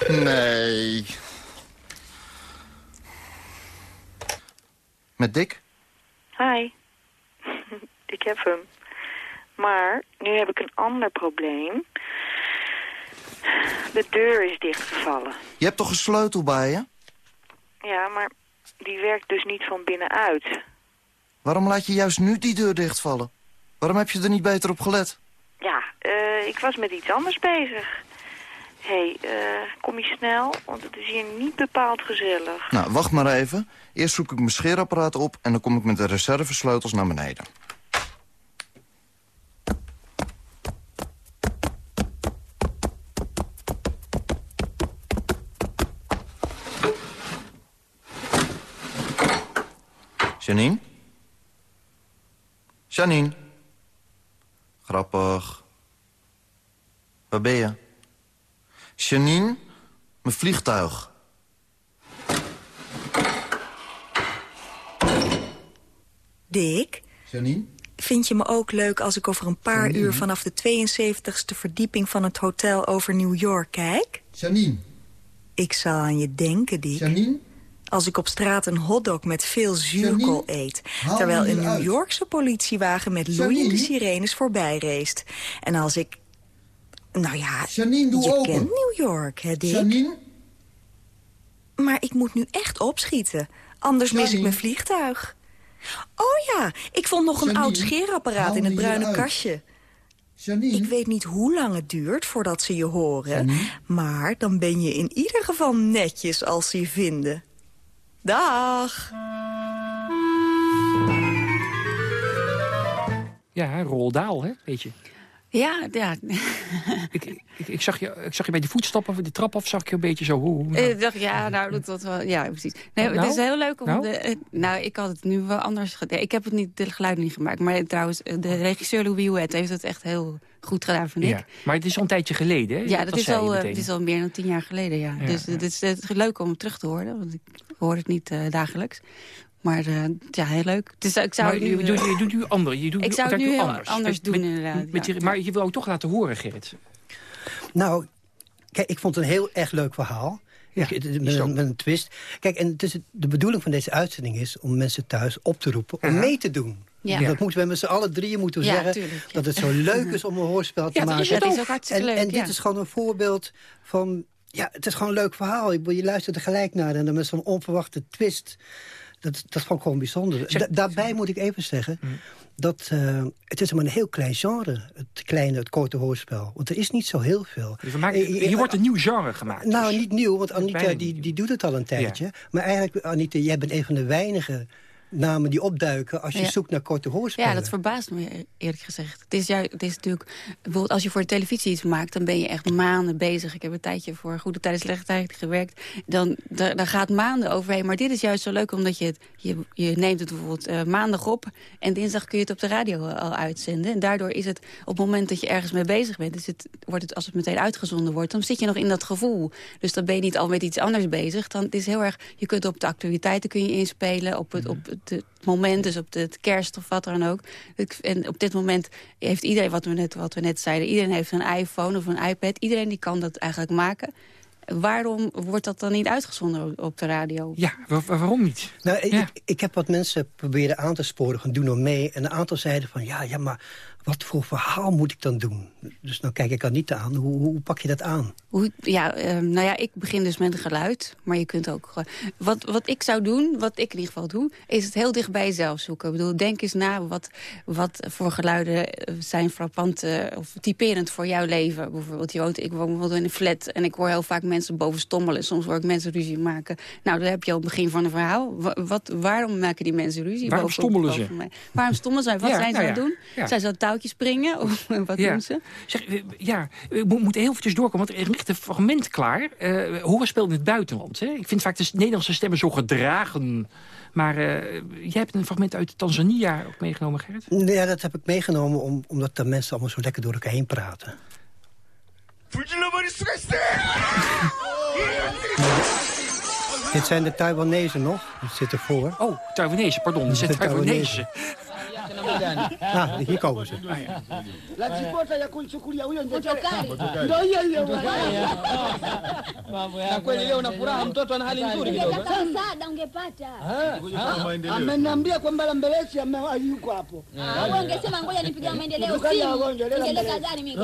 Nee. Met Dick? Hi. ik heb hem. Maar nu heb ik een ander probleem. De deur is dichtgevallen. Je hebt toch een sleutel bij je? Ja, maar die werkt dus niet van binnenuit. Waarom laat je juist nu die deur dichtvallen? Waarom heb je er niet beter op gelet? Ja, eh, ik was met iets anders bezig. Hé, hey, eh, kom je snel? Want het is hier niet bepaald gezellig. Nou, wacht maar even. Eerst zoek ik mijn scheerapparaat op... en dan kom ik met de reservesleutels naar beneden. Janine? Janine? Grappig. Waar ben je? Janine? Mijn vliegtuig. Dick? Janine? Vind je me ook leuk als ik over een paar Janine? uur... vanaf de 72e verdieping van het hotel over New York kijk? Janine? Ik zal aan je denken, Dick. Janine? Als ik op straat een hotdog met veel zuurkool eet... terwijl een New Yorkse politiewagen met loeiende sirenes voorbij race. En als ik... Nou ja, Janine, doe je open. kent New York, hè, Dick? Janine? Maar ik moet nu echt opschieten. Anders mis ik mijn vliegtuig. Oh ja, ik vond nog een Janine, oud scheerapparaat in het bruine kastje. Janine? Ik weet niet hoe lang het duurt voordat ze je horen. Maar dan ben je in ieder geval netjes als ze je vinden. Dag! Ja, Roldaal, hè, weet je. Ja, ja. Ik, ik, ik, zag je, ik zag je bij de voetstappen, de trap af, zag ik je een beetje zo... Hoe, Eh, Ik dacht, ja, nou, dat, dat wel, ja, precies. Nee, Nou? het is heel leuk om... Nou? De, eh, nou, ik had het nu wel anders gedaan. Ik heb het niet, de geluiden niet gemaakt. Maar trouwens, eh, de regisseur Louis Houet heeft het echt heel goed gedaan, vind ik. ja. Maar het is al een tijdje geleden, hè? Ja, dat, is al, het is al meer dan tien jaar geleden, ja. Ja, dus het is, het is leuk om het terug te horen, want ik hoor het niet dagelijks. Maar eh, ja, heel leuk. Dus, ik zou maar nu, je, doet, je doet nu anders. Je doet Ik zou het nu heel anders, anders Met- doen, inderdaad, met ja. maar je wil ook toch laten horen, Gerrit. Nou, kijk, ik vond het een heel erg leuk verhaal. Ik- het- met, een, met een twist. Kijk, en het is, de bedoeling van deze uitzending is om mensen thuis op te roepen om mee te doen. Ja. Dat moeten we met z'n allen drieën moeten Ja, zeggen. tuurlijk, ja. Dat het zo leuk is om een hoorspel te Ja, dat maken. is het ook. Het is ook hartstikke en, leuk, En dit ja. is gewoon een voorbeeld van... Ja, het is gewoon een leuk verhaal. Ik, bedoel, je luistert er gelijk naar en dan met zo'n onverwachte twist. Dat, dat vond ik gewoon bijzonder. Da- daarbij moet ik even zeggen... Hm. dat eh, het is maar een heel klein genre, het kleine, het korte hoorspel. Want er is niet zo heel veel. Dus maken- Eh, eh, hier wordt een nieuw genre gemaakt. nou, niet nieuw, want Anita die, die doet het al een tijdje. Maar eigenlijk, Anita, jij bent een van de weinige namen die opduiken... als je Ja. zoekt naar korte hoorspelen. Ja, dat verbaast me eerlijk gezegd. Het is, ju het is natuurlijk, bijvoorbeeld als je voor de televisie iets maakt... dan ben je echt maanden bezig. Ik heb een tijdje voor Goede Tijden, Slechte Tijd gewerkt. Dan, daar, gaat maanden overheen. Maar dit is juist zo leuk, omdat je het, je, je neemt het bijvoorbeeld eh, maandag op... en dinsdag kun je het op de radio al uitzenden. En daardoor is het, op het moment dat je ergens mee bezig bent... Is het, wordt het, als het meteen uitgezonden wordt, dan zit je nog in dat gevoel. Dus dan ben je niet al met iets anders bezig. Dan het is heel erg, je kunt op de actualiteiten kun je inspelen... op het, op het het moment, dus op de kerst of wat dan ook. En op dit moment heeft iedereen, wat we net, wat we net zeiden... iedereen heeft een iPhone of een iPad. Iedereen die kan dat eigenlijk maken waarom wordt dat dan niet uitgezonden op de radio? Ja, waarom niet? Nou, ik, ik, heb wat mensen proberen aan te sporen, van doe nou mee. En een aantal zeiden van, ja, ja, maar wat voor verhaal moet ik dan doen? Dus dan kijk ik aan niet aan. Hoe, hoe pak je dat aan? Hoe, ja, ehm, nou ja, ik begin dus met een geluid. Maar je kunt ook... wat, wat ik zou doen, wat ik in ieder geval doe... is het heel dicht bij jezelf zoeken. Ik bedoel, denk eens na wat, wat voor geluiden eh, zijn frappant... Uh, of typerend voor jouw leven. Bijvoorbeeld, je woont, ik woon bijvoorbeeld in een flat... en ik hoor heel vaak mensen boven stommelen. Soms hoor ik mensen ruzie maken. Nou, dan heb je al het begin van een verhaal. Wat, waarom maken die mensen ruzie? Waarom boven, stommelen ze? Mij? Waarom stommelen ze? Wat zijn ze nou aan het doen? Zijn ze aan springen? Of wat doen ze? Zeg, ja, we moeten heel eventjes doorkomen, want er ligt een fragment klaar. Uh, hoorspel in het buitenland. Hè? Ik vind vaak de Nederlandse stemmen zo gedragen. Maar uh, jij hebt een fragment uit Tanzania ook meegenomen, Gerrit? Ja, dat heb ik meegenomen om, omdat de mensen allemaal zo lekker door elkaar heen praten. Dit zijn de Taiwanese nog. Die zitten voor. Oh, Taiwanese, pardon. Dit zijn Taiwanese. Ah, hier komen ze. Ya huyo ndio ndio hiyo hiyo. Na kweli leo una furaha, mtoto ana hali nzuri kidogo. Msaada ungepata. Ameniambia kwamba la mbelechi yuko hapo. Wewe ungesema ngoja nipigie maendeleo simu. Gari mimi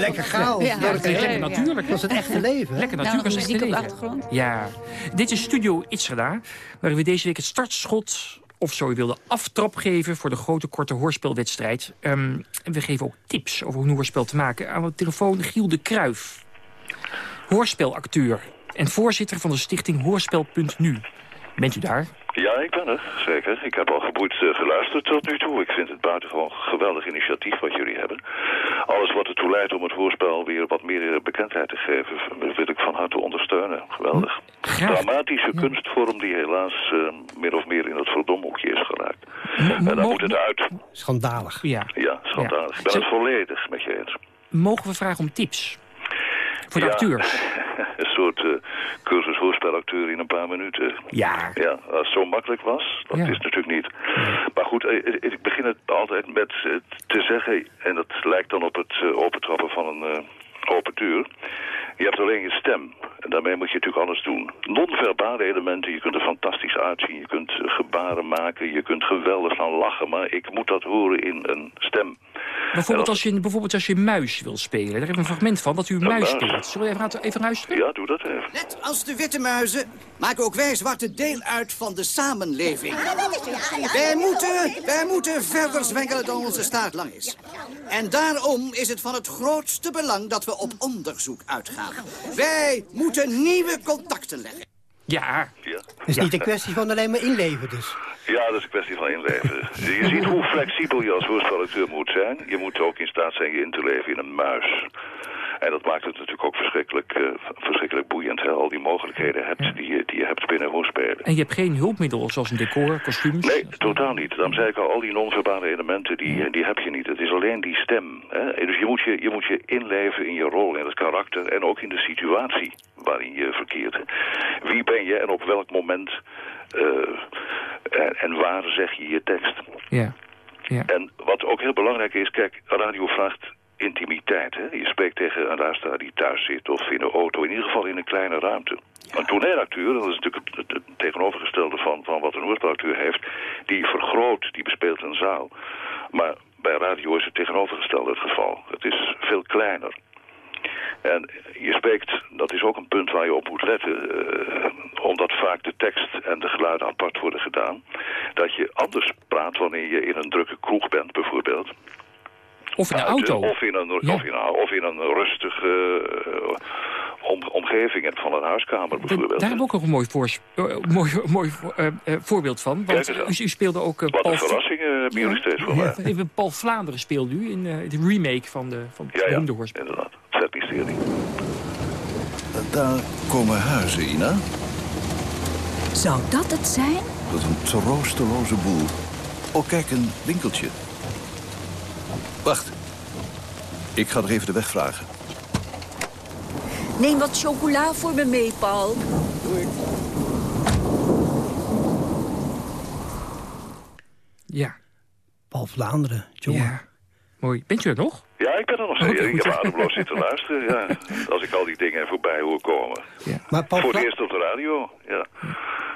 lekker chaos. Ja, lekker natuurlijk. Dat is het echte leven. Lekker natuurlijk als het leven. Ja, dit is Studio Itzerda, waar we deze week het startschot of zo je wilde aftrap geven voor de grote korte hoorspelwedstrijd. Um, en we geven ook tips over hoe een hoorspel te maken. Aan de telefoon Giel de Kruif, hoorspelacteur en voorzitter van de stichting Hoorspel.nu. Bent u daar? Ja, ik ben er, zeker. Ik heb al geboeid uh, geluisterd tot nu toe. Ik vind het buitengewoon geweldig initiatief wat jullie hebben. Alles wat ertoe leidt om het voorspel weer wat meer bekendheid te geven... wil ik van harte ondersteunen. Geweldig. Graag. Dramatische kunstvorm die helaas uh, meer of meer in het verdomhoekje is geraakt. en dan moet het uit. Schandalig. Ja, ja schandalig. Ik ben het volledig met je eens. Mogen we vragen om tips? Voor de ja, acteurs? soort uh, cursus hoorspelacteur in een paar minuten. Ja. ja als het zo makkelijk was, dat Ja. is natuurlijk niet. Maar goed, eh, eh, ik begin het altijd met eh, te zeggen... en dat lijkt dan op het eh, opentrappen van een eh, open deur... Je hebt alleen je stem. En daarmee moet je natuurlijk alles doen. Non-verbale elementen, je kunt er fantastisch uitzien. Je kunt eh, gebaren maken, je kunt geweldig gaan lachen. Maar ik moet dat horen in een stem. Bijvoorbeeld als, je, bijvoorbeeld als je muis wil spelen. Daar heb ik een fragment van, dat u een muis speelt. Zullen we even, laten- even luisteren? Ja, doe dat even. Net als de witte muizen maken ook wij zwarte deel uit van de samenleving. Wij moeten, wij moeten verder zwengelen dan onze staart lang is. En daarom is het van het grootste belang dat we op onderzoek uitgaan. Wij moeten nieuwe contacten leggen. Ja. Het is niet een kwestie van alleen maar inleven dus. Ja, dat is een kwestie van inleven. Je ziet hoe flexibel je als voorspelacteur moet zijn. Je moet ook in staat zijn je in te leven in een muis. En dat maakt het natuurlijk ook verschrikkelijk, eh, verschrikkelijk boeiend. Hè? Al die mogelijkheden hebt die, je, die je hebt binnen hoorspelen. En je hebt geen hulpmiddel zoals een decor, kostuums? Nee, totaal niet. Daarom zei ik al, al die non-verbale elementen, die, die heb je niet. Het is alleen die stem. Hè? Dus je moet je, je moet je inleven in je rol, in het karakter en ook in de situatie waarin je verkeert. Wie ben je en op welk moment eh, en, en waar zeg je je tekst? Ja. ja. En wat ook heel belangrijk is, kijk, radio vraagt intimiteit. Hè? Je spreekt tegen een luisteraar die thuis zit of in een auto, in ieder geval in een kleine ruimte. Een toneelacteur, dat is natuurlijk het, het- het tegenovergestelde van, van wat een hoorspelacteur heeft, die vergroot, die bespeelt een zaal. Maar bij radio is het tegenovergestelde het geval. Het is veel kleiner. En je spreekt, dat is ook een punt waar je op moet letten, eh, omdat vaak de tekst en de geluiden apart worden gedaan, dat je anders praat wanneer je in een drukke kroeg bent bijvoorbeeld. Of in een Buiten, auto. Of in een, Ja. of in een, of in een rustige eh, om, omgeving en van een huiskamer bijvoorbeeld. Daar hebben we ook nog een mooi, eh, mooi, mooi eh, voorbeeld van. Want u, u speelde ook... Wat Paul een verrassing hebben jullie steeds voor mij. Even Paul Vlaanderen speelde u in de remake van de, van Ja, ja, inderdaad. Het mysterie. Daar komen huizen, Ina. Zou dat het zijn? Dat is een troosteloze boel. Oh, kijk, een winkeltje. Wacht. Ik ga er even de weg vragen. Neem wat chocola voor me mee, Paul. Ja. Paul Vlaanderen, jongen. Ja. Mooi. Bent u er nog? Ja, ik ben er nog steeds. Ik heb ademloos zitten luisteren, ja. Als ik al die dingen voorbij hoor komen. Maar Paul Voor het eerst op de radio, ja.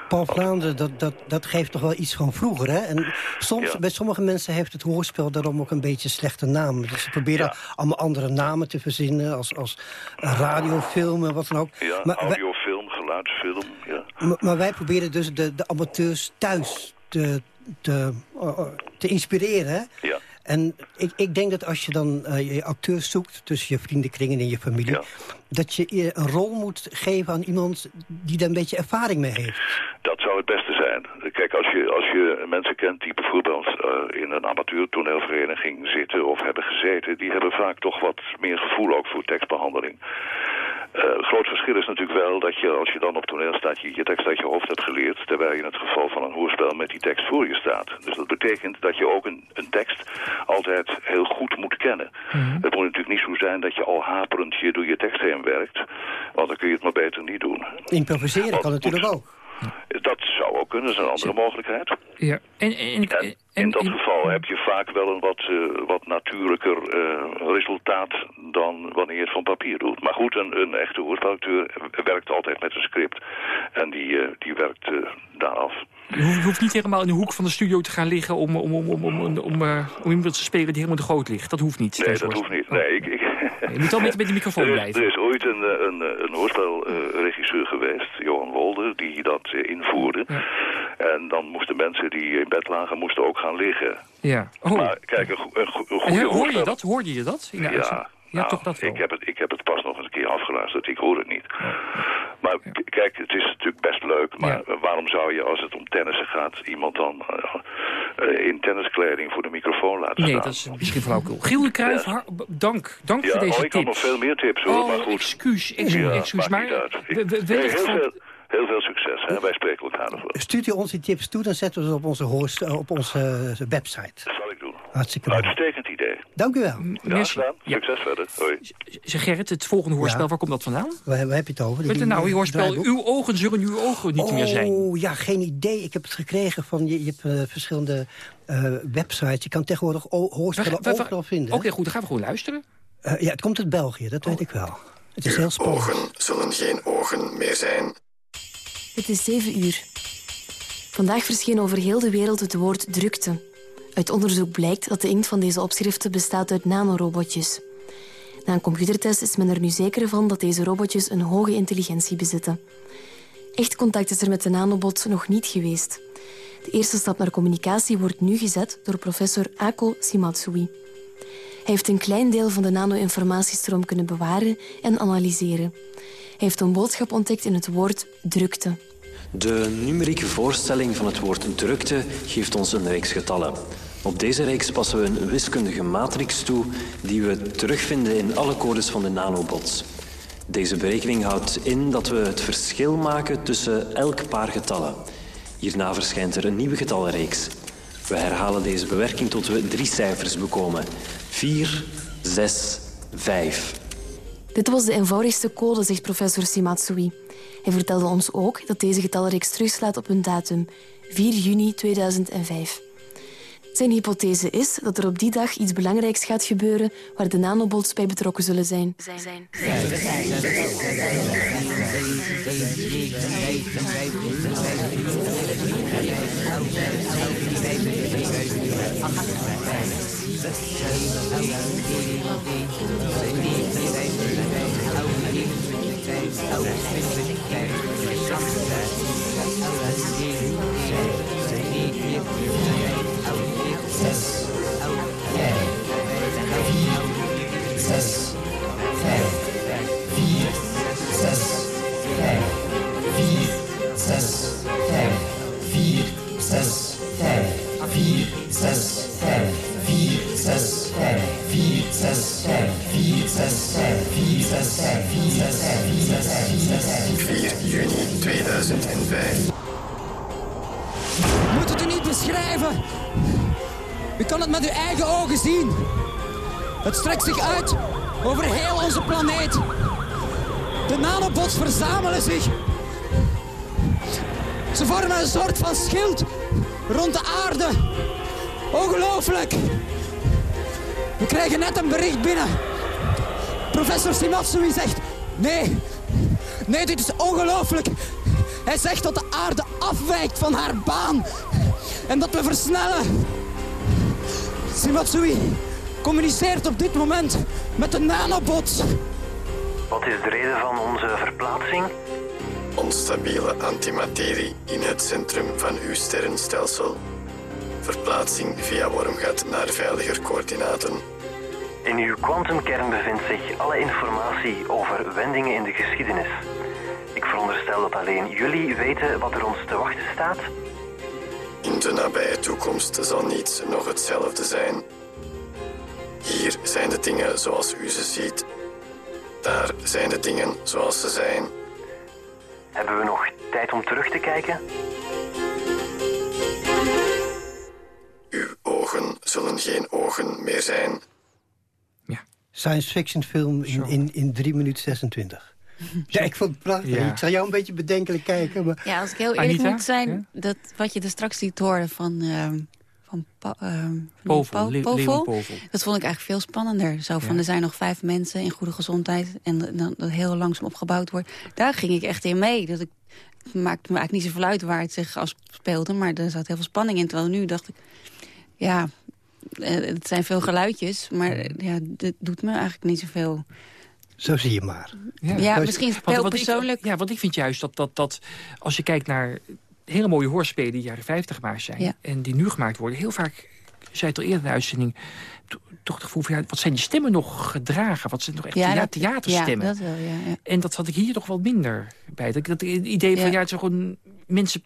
Paul Vlaanderen, dat, dat, dat geeft toch wel iets van vroeger, hè? En soms, bij sommige mensen heeft het hoorspel daarom ook een beetje een slechte naam. Dus ze proberen allemaal andere namen te verzinnen, als, als radiofilm en wat dan ook. Ja, maar, wij, audiofilm, geluidsfilm, ja. maar- maar wij proberen dus de, de amateurs thuis te, te, uh, uh, te inspireren, hè? Ja. En ik, ik denk dat als je dan uh, je acteurs zoekt tussen je vriendenkringen en je familie... dat je een rol moet geven aan iemand die daar een beetje ervaring mee heeft. Dat zou het beste zijn. Kijk, als je, als je mensen kent die bijvoorbeeld uh, in een amateur toneelvereniging zitten of hebben gezeten... die hebben vaak toch wat meer gevoel ook voor tekstbehandeling. Uh, het groot verschil is natuurlijk wel dat je als je dan op toneel staat... Je, je tekst uit je hoofd hebt geleerd... terwijl je in het geval van een hoorspel met die tekst voor je staat. Dus dat betekent dat je ook een, een tekst altijd heel goed moet kennen. Mm -hmm. Het moet natuurlijk niet zo zijn dat je al haperend je door je tekst heen werkt. Want dan kun je het maar beter niet doen. Improviseren want, kan natuurlijk ook. Dat zou ook kunnen, dat is een andere mogelijkheid. Ja. En, en, en, in dat geval heb je vaak wel een wat, uh, wat natuurlijker uh, resultaat dan wanneer je het van papier doet. Maar goed, een, een echte hoorspelacteur werkt altijd met een script. En die, uh, die werkt daar af. Je hoeft niet helemaal in de hoek van de studio te gaan liggen om, om, om, om, om, om, om, om iemand te spelen die helemaal te groot ligt. Dat hoeft niet. Nee, dat hoeft niet. Nee, ik, ik... Je moet wel met, met de microfoon er is, blijven. Er is ooit een, een, een hoorspelregisseur geweest, Johan Wolde, die dat invoerde. Ja. En dan moesten mensen die in bed lagen, moesten ook gaan liggen. Ja. Oh. Maar kijk, een, een, een goede Hoor je dat? Hoorde je dat? Ja, ja, nou, toch dat wel. Ik heb, het, ik heb het pas nog eens een keer afgeluisterd, ik hoor het niet. Ja. Maar kijk, het is natuurlijk best leuk, maar ja. waarom zou je als het om tennissen gaat... iemand dan uh, in tenniskleding voor de microfoon laten nee, staan? Nee, dat is misschien flauwkul. Giel de Cruijff, ja. dank, dank ja, voor deze oh, ik tips. had nog veel meer tips hoor, oh, maar goed. excuus, excuus, excuus. Maar we, we, heel, veel, heel veel succes, hè? wij spreken elkaar nog wel. Stuurt u ons die tips toe, dan zetten we ze op onze, hoorst, op onze uh, website. Dat zal ik doen. Hartstikke leuk. Uitstekend idee. Dank u wel. Ja, gedaan. Succes verder. Hoi. Zeg Gerrit, het volgende hoorspel, ja. waar komt dat vandaan? Waar, waar heb je het over? Met een nou, je hoorspel, uw ogen zullen uw ogen niet oh, meer zijn. Oh, ja, geen idee. Ik heb het gekregen van, je, je hebt uh, verschillende uh, websites. Je kan tegenwoordig we, overal vinden. Oké, okay, goed, dan gaan we gewoon luisteren. Uh, ja, het komt uit België, dat oh. weet ik wel. Het is heel spannend. ogen zullen geen ogen meer zijn. Het is 7 uur. Vandaag verscheen over heel de wereld het woord drukte. Uit onderzoek blijkt dat de inkt van deze opschriften bestaat uit nanorobotjes. Na een computertest is men er nu zeker van dat deze robotjes een hoge intelligentie bezitten. Echt contact is er met de nanobot nog niet geweest. De eerste stap naar communicatie wordt nu gezet door professor Ako Shimatsui. Hij heeft een klein deel van de nano-informatiestroom kunnen bewaren en analyseren. Hij heeft een boodschap ontdekt in het woord drukte. De numerieke voorstelling van het woord drukte geeft ons een reeks getallen. Op deze reeks passen we een wiskundige matrix toe die we terugvinden in alle codes van de nanobots. Deze berekening houdt in dat we het verschil maken tussen elk paar getallen. Hierna verschijnt er een nieuwe getallenreeks. We herhalen deze bewerking tot we drie cijfers bekomen. 4, 6, 5. Dit was de eenvoudigste code, zegt professor Shimatsui. Hij vertelde ons ook dat deze getallenreeks terugslaat op een datum, 4 juni 2005. Zijn hypothese is dat er op die dag iets belangrijks gaat gebeuren waar de nanobots bij betrokken zullen zijn. zijn. zijn. Juni 2005. Je moet het u niet beschrijven. U kan het met uw eigen ogen zien. Het strekt zich uit over heel onze planeet. De nanobots verzamelen zich. Ze vormen een soort van schild rond de aarde. Ongelooflijk! We krijgen net een bericht binnen. Professor Simatsui zegt... Nee, nee, dit is ongelooflijk. Hij zegt dat de aarde afwijkt van haar baan. En dat we versnellen. Simatsui communiceert op dit moment met de nanobots. Wat is de reden van onze verplaatsing? Onstabiele antimaterie in het centrum van uw sterrenstelsel. Verplaatsing via wormgat naar veiliger coördinaten. In uw kwantumkern bevindt zich alle informatie over wendingen in de geschiedenis. Ik veronderstel dat alleen jullie weten wat er ons te wachten staat. In de nabije toekomst zal niets nog hetzelfde zijn. Hier zijn de dingen zoals u ze ziet. Daar zijn de dingen zoals ze zijn. Hebben we nog tijd om terug te kijken? Uw ogen zullen geen ogen meer zijn. Science fiction film in, in, in 3 minuten 26. Ja, ik vond het prachtig. Ja. Ik zal jou een beetje bedenkelijk kijken. Maar... Ja, als ik heel eerlijk Anita? moet zijn, dat wat je er straks liet horen van, ehm van, ehm, van Povel, Po- Le- Povel, Leon Povel. dat vond ik eigenlijk veel spannender. Zo van, Ja. er zijn nog vijf mensen in goede gezondheid en dan dat heel langzaam opgebouwd wordt. Daar ging ik echt in mee. Dat ik, het maakte me eigenlijk niet zoveel uit waar het zich afspeelde, maar er zat heel veel spanning in. Terwijl nu dacht ik, ja, eh, het zijn veel geluidjes, maar ja, dit doet me eigenlijk niet zoveel. Zo zie je maar. Ja, misschien is het heel ik- persoonlijk. ja, want ik vind juist dat, dat, dat als je kijkt naar hele mooie hoorspelen die jaren 50 gemaakt zijn... Ja. en die nu gemaakt worden, heel vaak, zei het al eerder in de uitzending... to- toch het gevoel van, ja, wat zijn die stemmen nog gedragen? Wat zijn toch echt Ja, thea- dat- theaterstemmen? ja, dat wel, ja, ja. En dat had ik hier toch wel minder bij. Dat, dat idee van, Ja. ja, het is gewoon... Mensen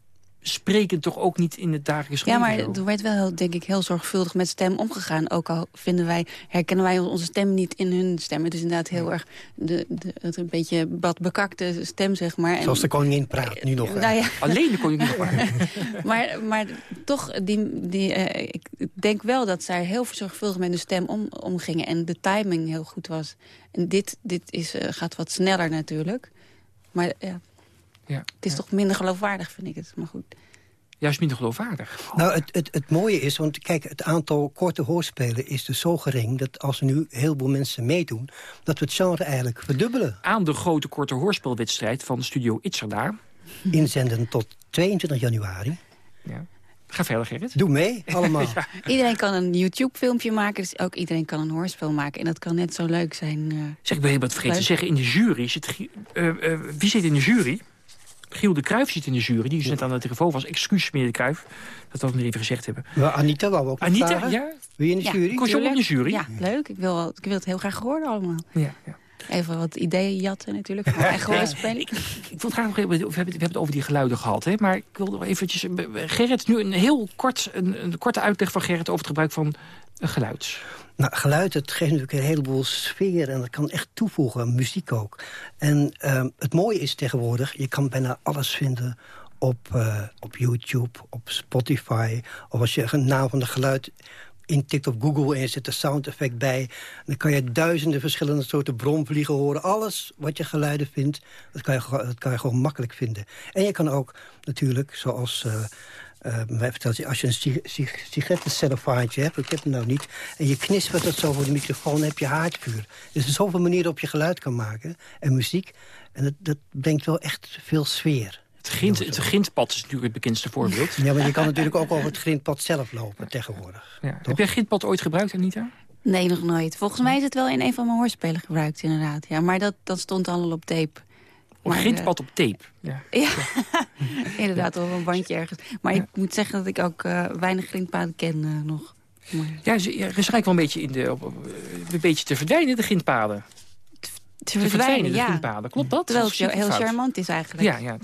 spreken toch ook niet in het dagelijks Ja, maar er werd wel, heel, denk ik, heel zorgvuldig met stem omgegaan. Ook al vinden wij, herkennen wij onze stem niet in hun stem. Het is inderdaad heel erg de, de, het een beetje wat bekakte stem, zeg maar. En- Zoals de koningin praat, nu nog. Nou ja. Alleen de koningin nog maar. maar, maar toch, die, die, eh, ik denk wel dat zij heel zorgvuldig met de stem om, omgingen. En de timing heel goed was. En dit, dit is, eh, gaat wat sneller natuurlijk. Maar ja, Ja, het is toch minder geloofwaardig, vind ik het. Maar goed. Juist minder geloofwaardig. Nou, het, het, het mooie is, want kijk, het aantal korte hoorspelen is dus zo gering... dat als er nu heel veel mensen meedoen, dat we het genre eigenlijk verdubbelen. Aan de grote korte hoorspelwedstrijd van Studio Itzerda. Inzenden tot 22 januari. Ja. Ga verder, Gerrit. Doe mee, allemaal. Iedereen kan een YouTube-filmpje maken, dus ook iedereen kan een hoorspel maken. En dat kan net zo leuk zijn. eh, Zeg, ik ben heel wat vergeten te zeggen. In de jury zit... Eh, eh, wie zit in de jury? Giel de Kruijf zit in de jury. Die is net aan de telefoon was. Excuus, meneer de Kruijf. Dat we het nog even gezegd hebben. Maar Anita wou ook Anita, vragen. ja? Wil je in de Ja, jury? Kost je ook in de jury? Ja, leuk. Ik wil, wel- ik wil het heel graag horen allemaal. Ja, ja. Even wat ideeën jatten natuurlijk. Hoorspel. Ik, ik wil het graag nog even... We hebben, het- we hebben het over die geluiden gehad. Hè? Maar ik wil nog eventjes... eh, Gerrit, nu een heel kort... Een, een korte uitleg van Gerrit over het gebruik van een geluid. Nou, geluid, het geeft natuurlijk een heleboel sfeer en dat kan echt toevoegen, muziek ook. En ehm, het mooie is tegenwoordig, je kan bijna alles vinden op, eh, op YouTube, op Spotify. Of als je een naam van het geluid intikt op Google en je zet een sound effect bij... dan kan je duizenden verschillende soorten bromvliegen horen. Alles wat je geluiden vindt, dat kan je, dat kan je gewoon makkelijk vinden. En je kan ook natuurlijk, zoals... mij vertelt je, als je een sig- sig- sigarettencellofaantje hebt, ik heb het nou niet... en je knispert het zo voor de microfoon, heb je haardvuur. Dus er zijn zoveel manieren waarop je geluid kan maken en muziek. En dat, dat brengt wel echt veel sfeer. Het, grind, het grindpad is natuurlijk het bekendste voorbeeld. Ja, maar je kan natuurlijk ook over het grindpad zelf lopen tegenwoordig. Ja. Heb jij grindpad ooit gebruikt, Anita? Nee, nog nooit. Volgens mij is het wel in een van mijn hoorspelen gebruikt, inderdaad. Ja, maar dat, dat stond al op tape. Of Maar, grindpad op tape. Ja. eh, ja, inderdaad, op een bandje ergens. Maar ik moet zeggen dat ik ook eh, weinig grindpaden ken eh, nog. Ja, ze, ja, ze lijkt wel een beetje, in de, op, op- een beetje te verdwijnen, de grindpaden. te verdwijnen, de ja. grindpaden. Klopt dat? Terwijl het heel fout? charmant is eigenlijk. Ja, ja.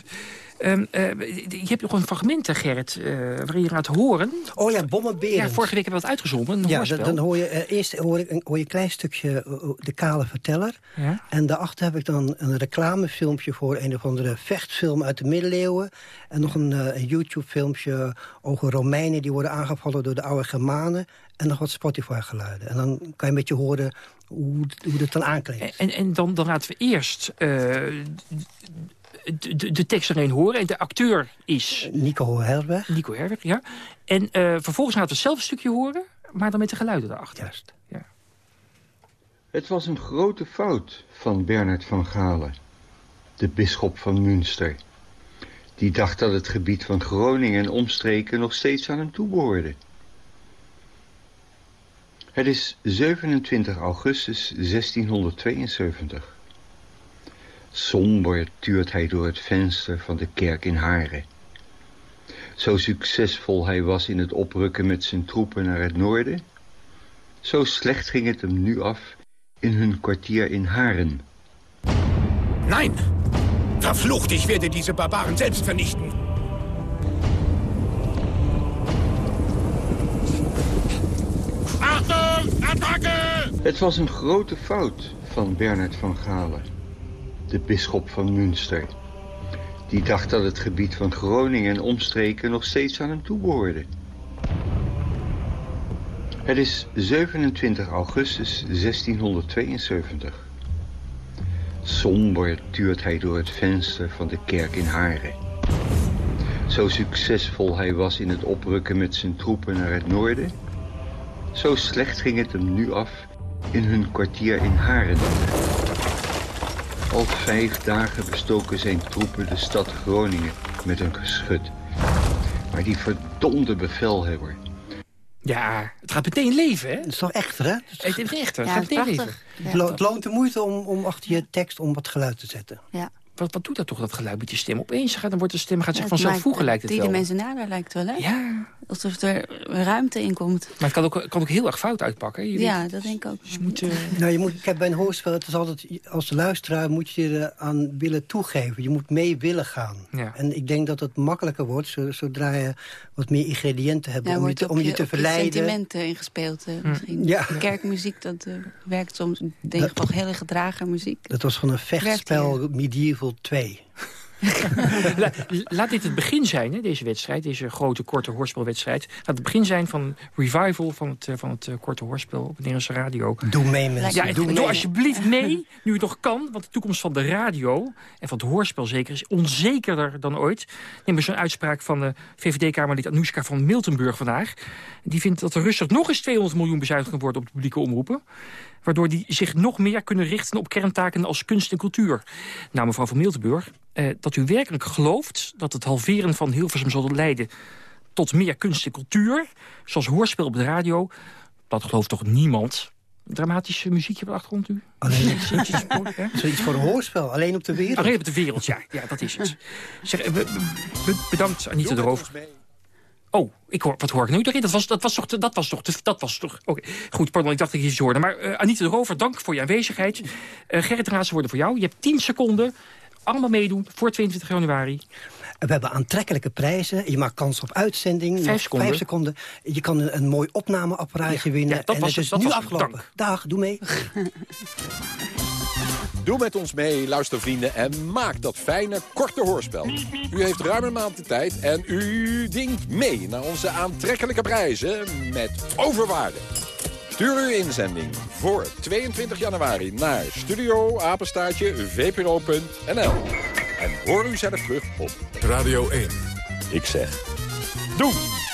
Ehm, eh, je hebt nog een fragment, hè, Gerrit, eh, waarin je laat horen. Oh ja, bommenberen. Ja, vorige week hebben we dat uitgezonden, Ja, hoorspel. dan, hoor je eh, eerst hoor, ik, een- hoor je een klein stukje eh, de kale verteller. Ja. En daarachter heb ik dan een reclamefilmpje voor een of andere vechtfilm uit de middeleeuwen. En nog een, eh, YouTube-filmpje over Romeinen die worden aangevallen door de oude Germanen. En nog wat Spotify-geluiden. En dan kan je een beetje horen hoe, hoe dat dan aanklinkt. En, en dan, dan laten we eerst eh, de, de, tekst alleen horen. En de acteur is... Nico Herweg. Nico Herweg, ja. En eh, vervolgens laten we zelf een stukje horen, maar dan met de geluiden erachter. Juist. Ja. Het was een grote fout van Bernard van Galen, de bisschop van Münster. Die dacht dat het gebied van Groningen en omstreken nog steeds aan hem toebehoorde. Het is 27 augustus 1672. Somber tuurt hij door het venster van de kerk in Haren. Zo succesvol hij was in het oprukken met zijn troepen naar het noorden, zo slecht ging het hem nu af in hun kwartier in Haren. Nein! Verflucht, ich werde diese Barbaren selbst vernichten. Achtung! Attacke! Het was een grote fout van Bernard van Galen, de bisschop van Münster. Die dacht dat het gebied van Groningen en omstreken nog steeds aan hem toebehoorde. Het is 27 augustus 1672. Somber tuurt hij door het venster van de kerk in Haren. Zo succesvol hij was in het oprukken met zijn troepen naar het noorden, zo slecht ging het hem nu af in hun kwartier in Haren. Al vijf dagen bestoken zijn troepen de stad Groningen met een geschut. Maar die verdomde bevelhebber, Ja, het gaat meteen leven, hè? Dat is toch echt, hè? Het is echt, het Ja, gaat meteen prachtig. leven. Het lo- het loont de moeite om, om achter je tekst om wat geluid te zetten. Ja. Wat, wat doet dat toch, dat geluid met je stem? Opeens gaat, dan wordt de stem gaat zich Ja, vanzelf voegen, lijkt het wel. Driedimensionaler lijkt het wel, hè? Ja. Alsof er ruimte in komt. Maar het kan ook, kan ook heel erg fout uitpakken. Je Ja, weet- dat denk ik ook. je moet, eh, Nou, je moet, kijk, bij een hoorspel, het is altijd, als luisteraar moet je er aan willen toegeven. Je moet mee willen gaan. Ja. En ik denk dat het makkelijker wordt zo- zodra je wat meer ingrediënten hebt Ja, om, je te, om je te op verleiden. sentimenten ingespeeld eh, misschien. Ja. Kerkmuziek, dat eh, werkt soms, denk ik, toch heel erg gedragen muziek. Dat was van een vechtspel Medieval 2. La- laat dit het begin zijn, hè, deze wedstrijd, deze grote korte hoorspelwedstrijd. Laat het begin zijn van een revival van het, eh, van het eh, korte hoorspel op de Nederlandse radio. Doe mee, mensen. Ja, Doe doe, mee. alsjeblieft mee, nu het nog kan. Want de toekomst van de radio en van het hoorspel zeker is onzekerder dan ooit. Neem eens een uitspraak van de VVD-Kamerlid Anoushka van Miltenburg vandaag. Die vindt dat er rustig nog eens 200 miljoen bezuinigd kan worden op de publieke omroepen. Waardoor die zich nog meer kunnen richten op kerntaken als kunst en cultuur. Nou, mevrouw van Miltenburg, eh, dat u werkelijk gelooft dat het halveren van Hilversum zal leiden tot meer kunst en cultuur, zoals hoorspel op de radio, dat gelooft toch niemand? Dramatische muziekje op de achtergrond nu? Alleen? Zoiets voor een hoorspel, alleen op de wereld. Alleen op de wereld, ja. Ja, dat is het. Zeg, eh, be- be- bedankt, Anita de Roof. Oh, ik hoor, wat hoor ik nu erin? Dat was, dat was toch... te- Dat was toch, dat was toch Oké, goed, pardon, ik dacht dat ik iets hoorde. Maar eh, Anita de Rover, dank voor je aanwezigheid. Eh Gerrit Raadse worden voor jou. Je hebt 10 seconden. Allemaal meedoen voor 22 januari. We hebben aantrekkelijke prijzen. Je maakt kans op uitzending. Vijf seconden. Vijf seconden. Je kan een, een mooi opnameapparaatje winnen. ja, dat en was het is dat nu afgelopen. Dag, doe mee. Doe met ons mee, luistervrienden, en maak dat fijne, korte hoorspel. U heeft ruim een maand de tijd en u dingt mee naar onze aantrekkelijke prijzen met overwaarde. Stuur uw inzending voor 22 januari naar studioapenstaartje vpro.nl. En hoor u zelf terug op Radio 1. Ik zeg, doe!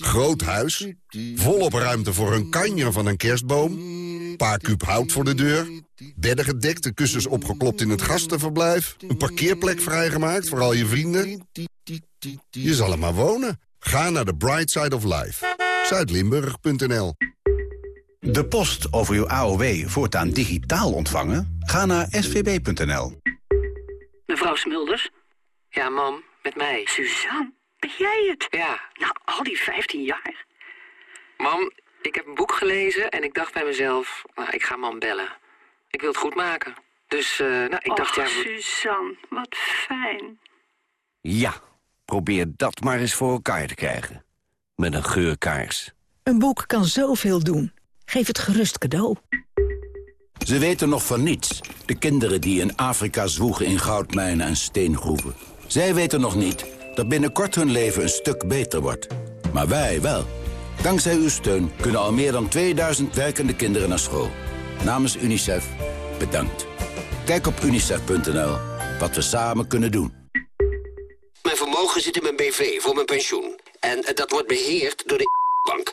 Groot huis, volop ruimte voor een kanjer van een kerstboom... paar kuub hout voor de deur, bedden gedekt, de kussens opgeklopt in het gastenverblijf... een parkeerplek vrijgemaakt voor al je vrienden. Je zal er maar wonen. Ga naar de Bright Side of Life. Zuidlimburg.nl De post over uw AOW voortaan digitaal ontvangen? Ga naar svb.nl. Mevrouw Smulders? Ja, mam, met mij. Suzanne, ben jij het? Ja. Nou, al die 15 jaar. Mam, ik heb een boek gelezen en ik dacht bij mezelf... Nou, ik ga mam bellen. Ik wil het goed maken. Dus, eh, nou, ik dacht... Ja, Suzanne, wat fijn. Ja, probeer dat maar eens voor elkaar te krijgen. Met een geurkaars. Een boek kan zoveel doen. Geef het gerust cadeau. Ze weten nog van niets. De kinderen die in Afrika zwoegen in goudmijnen en steengroeven. Zij weten nog niet dat binnenkort hun leven een stuk beter wordt. Maar wij wel. Dankzij uw steun kunnen al meer dan 2000 werkende kinderen naar school. Namens UNICEF, bedankt. Kijk op unicef.nl wat we samen kunnen doen. Mijn vermogen zit in mijn BV voor mijn pensioen. En eh, dat wordt beheerd door de bank.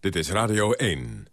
Dit is Radio 1.